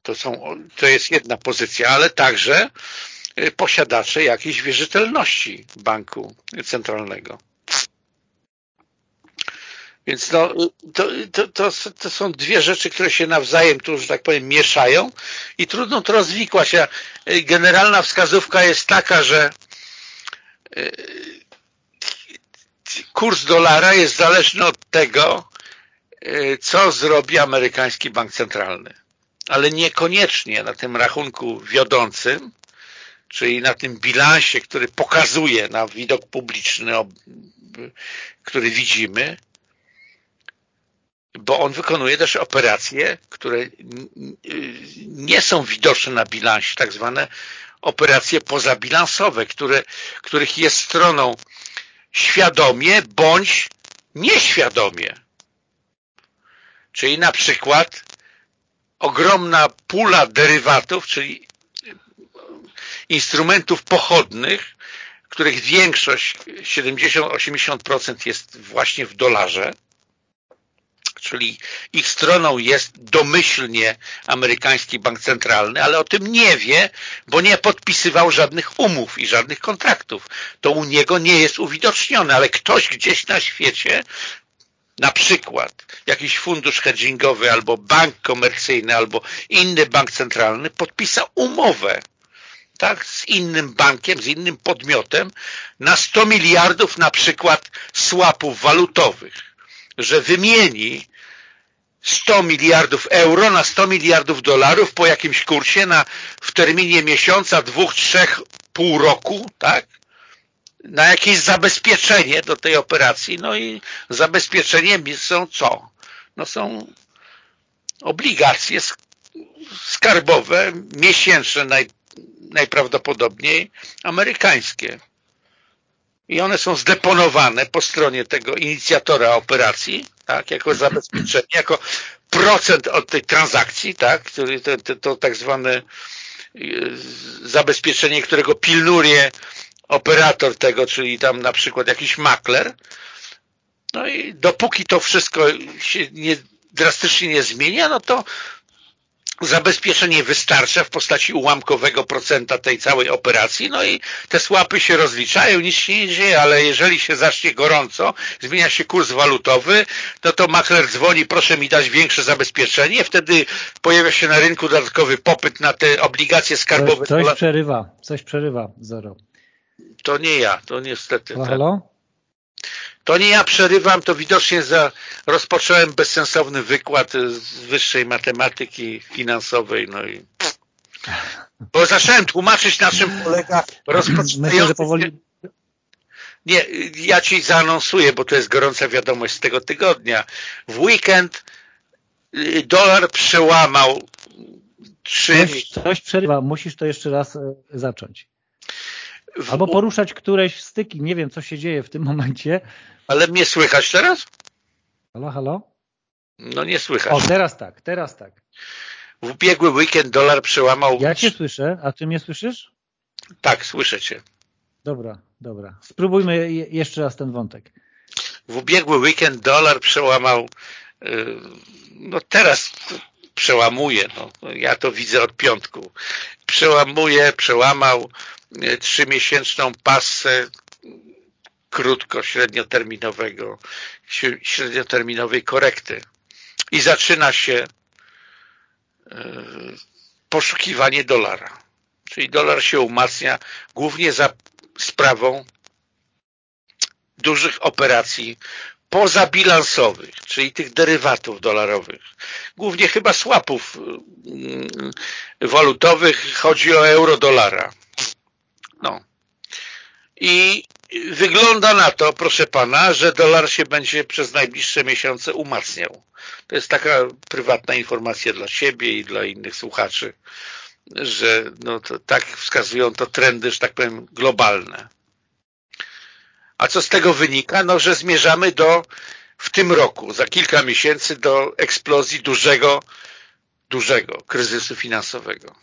To, są, to jest jedna pozycja, ale także y, posiadacze jakiejś wierzytelności banku centralnego. Więc no, to, to, to, to, są dwie rzeczy, które się nawzajem tu, że tak powiem, mieszają i trudno to rozwikłać. Generalna wskazówka jest taka, że kurs dolara jest zależny od tego, co zrobi amerykański bank centralny. Ale niekoniecznie na tym rachunku wiodącym, czyli na tym bilansie, który pokazuje na widok publiczny, który widzimy, bo on wykonuje też operacje, które nie są widoczne na bilansie, tak zwane operacje pozabilansowe, które, których jest stroną świadomie bądź nieświadomie. Czyli na przykład ogromna pula derywatów, czyli instrumentów pochodnych, których większość, 70-80% jest właśnie w dolarze, czyli ich stroną jest domyślnie amerykański bank centralny, ale o tym nie wie, bo nie podpisywał żadnych umów i żadnych kontraktów. To u niego nie jest uwidocznione, ale ktoś gdzieś na świecie na przykład jakiś fundusz hedgingowy albo bank komercyjny albo inny bank centralny podpisał umowę tak, z innym bankiem, z innym podmiotem na 100 miliardów na przykład słapów walutowych, że wymieni 100 miliardów euro na 100 miliardów dolarów po jakimś kursie na, w terminie miesiąca, dwóch, trzech, pół roku, tak? Na jakieś zabezpieczenie do tej operacji. No i zabezpieczeniem są co? No są obligacje skarbowe, miesięczne naj, najprawdopodobniej, amerykańskie. I one są zdeponowane po stronie tego inicjatora operacji tak, jako zabezpieczenie, jako procent od tej transakcji, tak, to, to, to tak zwane y, zabezpieczenie, którego pilnuje operator tego, czyli tam na przykład jakiś makler. No i dopóki to wszystko się nie, drastycznie nie zmienia, no to zabezpieczenie wystarcza w postaci ułamkowego procenta tej całej operacji, no i te słapy się rozliczają, nic się nie dzieje, ale jeżeli się zacznie gorąco, zmienia się kurs walutowy, no to makler dzwoni, proszę mi dać większe zabezpieczenie, wtedy pojawia się na rynku dodatkowy popyt na te obligacje skarbowe.
Coś, przerywa, coś przerywa, zero.
To nie ja, to niestety.
Halo, halo?
To nie ja przerywam, to widocznie za, rozpocząłem bezsensowny wykład z wyższej matematyki finansowej, no i bo zacząłem tłumaczyć, na czym polega rozpoczynający powoli... Nie, ja Ci zaanonsuję, bo to jest gorąca wiadomość z tego tygodnia. W weekend y, dolar przełamał trzy...
Coś, coś przerywa, musisz to jeszcze raz e, Albo poruszać któreś styki. Nie wiem, co się dzieje w tym momencie.
Ale mnie słychać teraz?
Halo, halo?
No nie słychać.
O, teraz tak, teraz tak.
W ubiegły weekend dolar przełamał...
Ja Cię słyszę, a Ty mnie słyszysz?
Tak, słyszę Cię.
Dobra, dobra. Spróbujmy jeszcze raz ten wątek.
W ubiegły weekend dolar przełamał, y, no teraz przełamuje, no, ja to widzę od piątku, przełamuje, przełamał y, trzymiesięczną pasę krótko, średnioterminowego, średnioterminowej korekty. I zaczyna się e, poszukiwanie dolara. Czyli dolar się umacnia głównie za sprawą dużych operacji pozabilansowych, czyli tych derywatów dolarowych. Głównie chyba słapów mm, walutowych, chodzi o euro-dolara. No. I wygląda na to, proszę pana, że dolar się będzie przez najbliższe miesiące umacniał. To jest taka prywatna informacja dla siebie i dla innych słuchaczy, że no tak wskazują to trendy, że tak powiem, globalne. A co z tego wynika? No, że zmierzamy do w tym roku, za kilka miesięcy do eksplozji dużego, dużego kryzysu finansowego.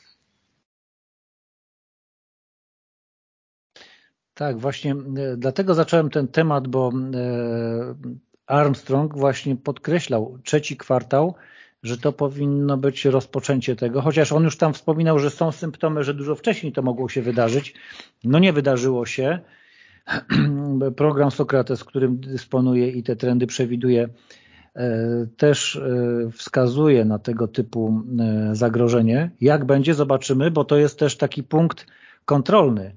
Tak, właśnie e, dlatego zacząłem ten temat, bo e, Armstrong właśnie podkreślał trzeci kwartał, że to powinno być rozpoczęcie tego, chociaż on już tam wspominał, że są symptomy, że dużo wcześniej to mogło się wydarzyć. No nie wydarzyło się. [clears throat] Program Sokrates, którym dysponuje i te trendy przewiduje, e, też wskazuje na tego typu zagrożenie. Jak będzie, zobaczymy, bo to jest też taki punkt kontrolny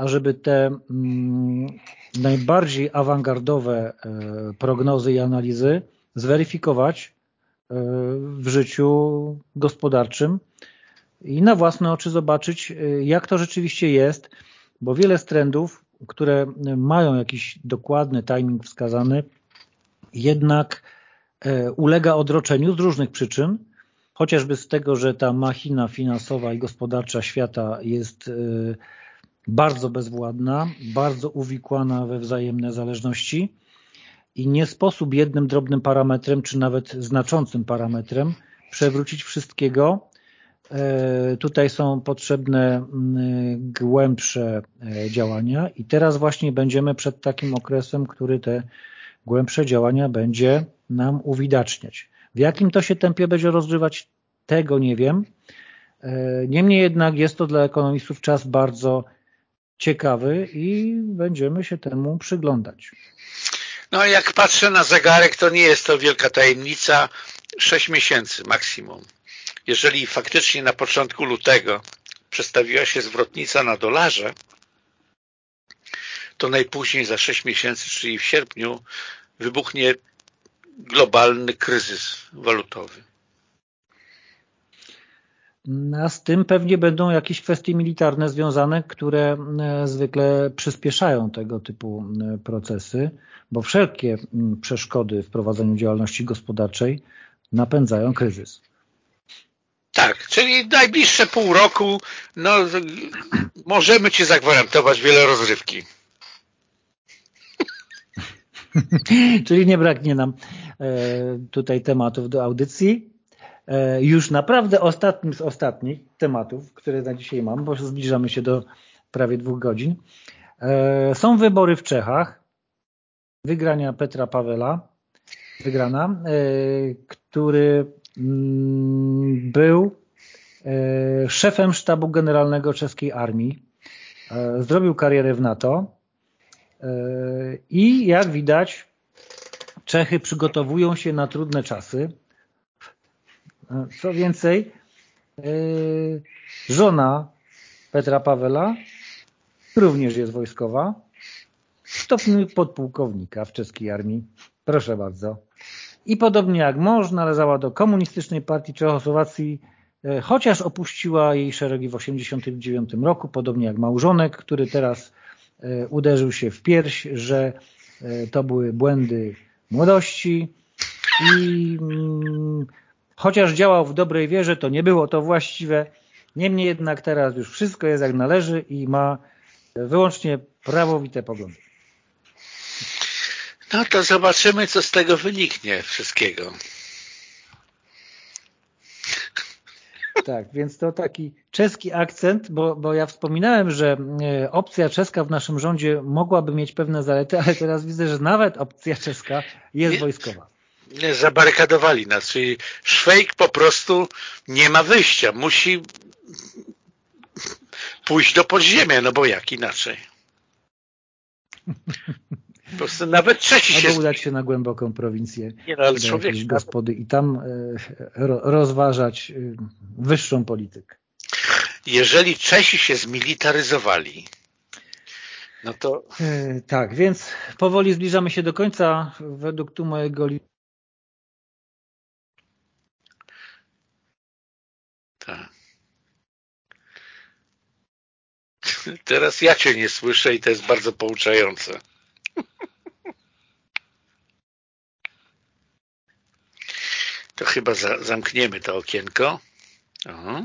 ażeby te mm, najbardziej awangardowe e, prognozy i analizy zweryfikować e, w życiu gospodarczym i na własne oczy zobaczyć, e, jak to rzeczywiście jest, bo wiele z trendów, które mają jakiś dokładny timing wskazany, jednak ulega odroczeniu z różnych przyczyn, chociażby z tego, że ta machina finansowa i gospodarcza świata jest bardzo bezwładna, bardzo uwikłana we wzajemne zależności i nie sposób jednym drobnym parametrem, czy nawet znaczącym parametrem przewrócić wszystkiego. E, tutaj są potrzebne głębsze e, działania i teraz właśnie będziemy przed takim okresem, który te głębsze działania będzie nam uwidaczniać. W jakim to się tempie będzie rozgrywać, tego nie wiem. E, niemniej jednak jest to dla ekonomistów czas bardzo ciekawy i będziemy się temu przyglądać.
No jak patrzę na zegarek, to nie jest to wielka tajemnica. Sześć miesięcy maksimum. Jeżeli faktycznie na początku lutego przestawiła się zwrotnica na dolarze, to najpóźniej za sześć miesięcy, czyli w sierpniu, wybuchnie globalny kryzys walutowy.
A z tym pewnie będą jakieś kwestie militarne związane, które e, zwykle przyspieszają tego typu e, procesy, bo wszelkie przeszkody w prowadzeniu działalności gospodarczej napędzają kryzys.
Tak, czyli najbliższe pół roku no, możemy Ci zagwarantować wiele rozrywki. [laughs]
czyli nie braknie nam e, tutaj tematów do audycji. E, już naprawdę ostatnim z ostatnich tematów, które na dzisiaj mam, bo zbliżamy się do prawie dwóch godzin. E, są wybory w Czechach. Wygrania Petra Pawela, wygrana, który był szefem sztabu generalnego czeskiej armii. Zrobił karierę w NATO i jak widać Czechy przygotowują się na trudne czasy. Co więcej, e, żona Petra Pawela również jest wojskowa, stopniu podpułkownika w czeskiej armii. Proszę bardzo. I podobnie jak mąż należała do komunistycznej partii Czechosłowacji, e, chociaż opuściła jej szeregi w 1989 roku, podobnie jak małżonek, który teraz e, uderzył się w pierś, że to były błędy młodości i mm, Chociaż działał w dobrej wierze, to nie było to właściwe. Niemniej jednak teraz już wszystko jest jak należy i ma wyłącznie prawowite poglądy.
No to zobaczymy, co z tego wyniknie wszystkiego.
Tak, więc to taki czeski akcent, bo, bo ja wspominałem, że e, opcja czeska w naszym rządzie mogłaby mieć pewne zalety, ale teraz widzę, że nawet opcja czeska jest Nie? wojskowa
zabarykadowali nas, czyli Szwejk po prostu nie ma wyjścia, musi pójść do podziemia, no bo jak inaczej? [laughs] Po prostu nawet trzeci
się... Albo udać się na głęboką prowincję nie, no, ale człowiek... gospody i tam e, rozważać e, wyższą politykę.
Jeżeli Czesi się zmilitaryzowali, no to...
E, tak, więc powoli zbliżamy się do końca. Według tu mojego
Tak. Teraz ja Cię nie słyszę i to jest bardzo pouczające. To chyba za, zamkniemy to okienko. Aha.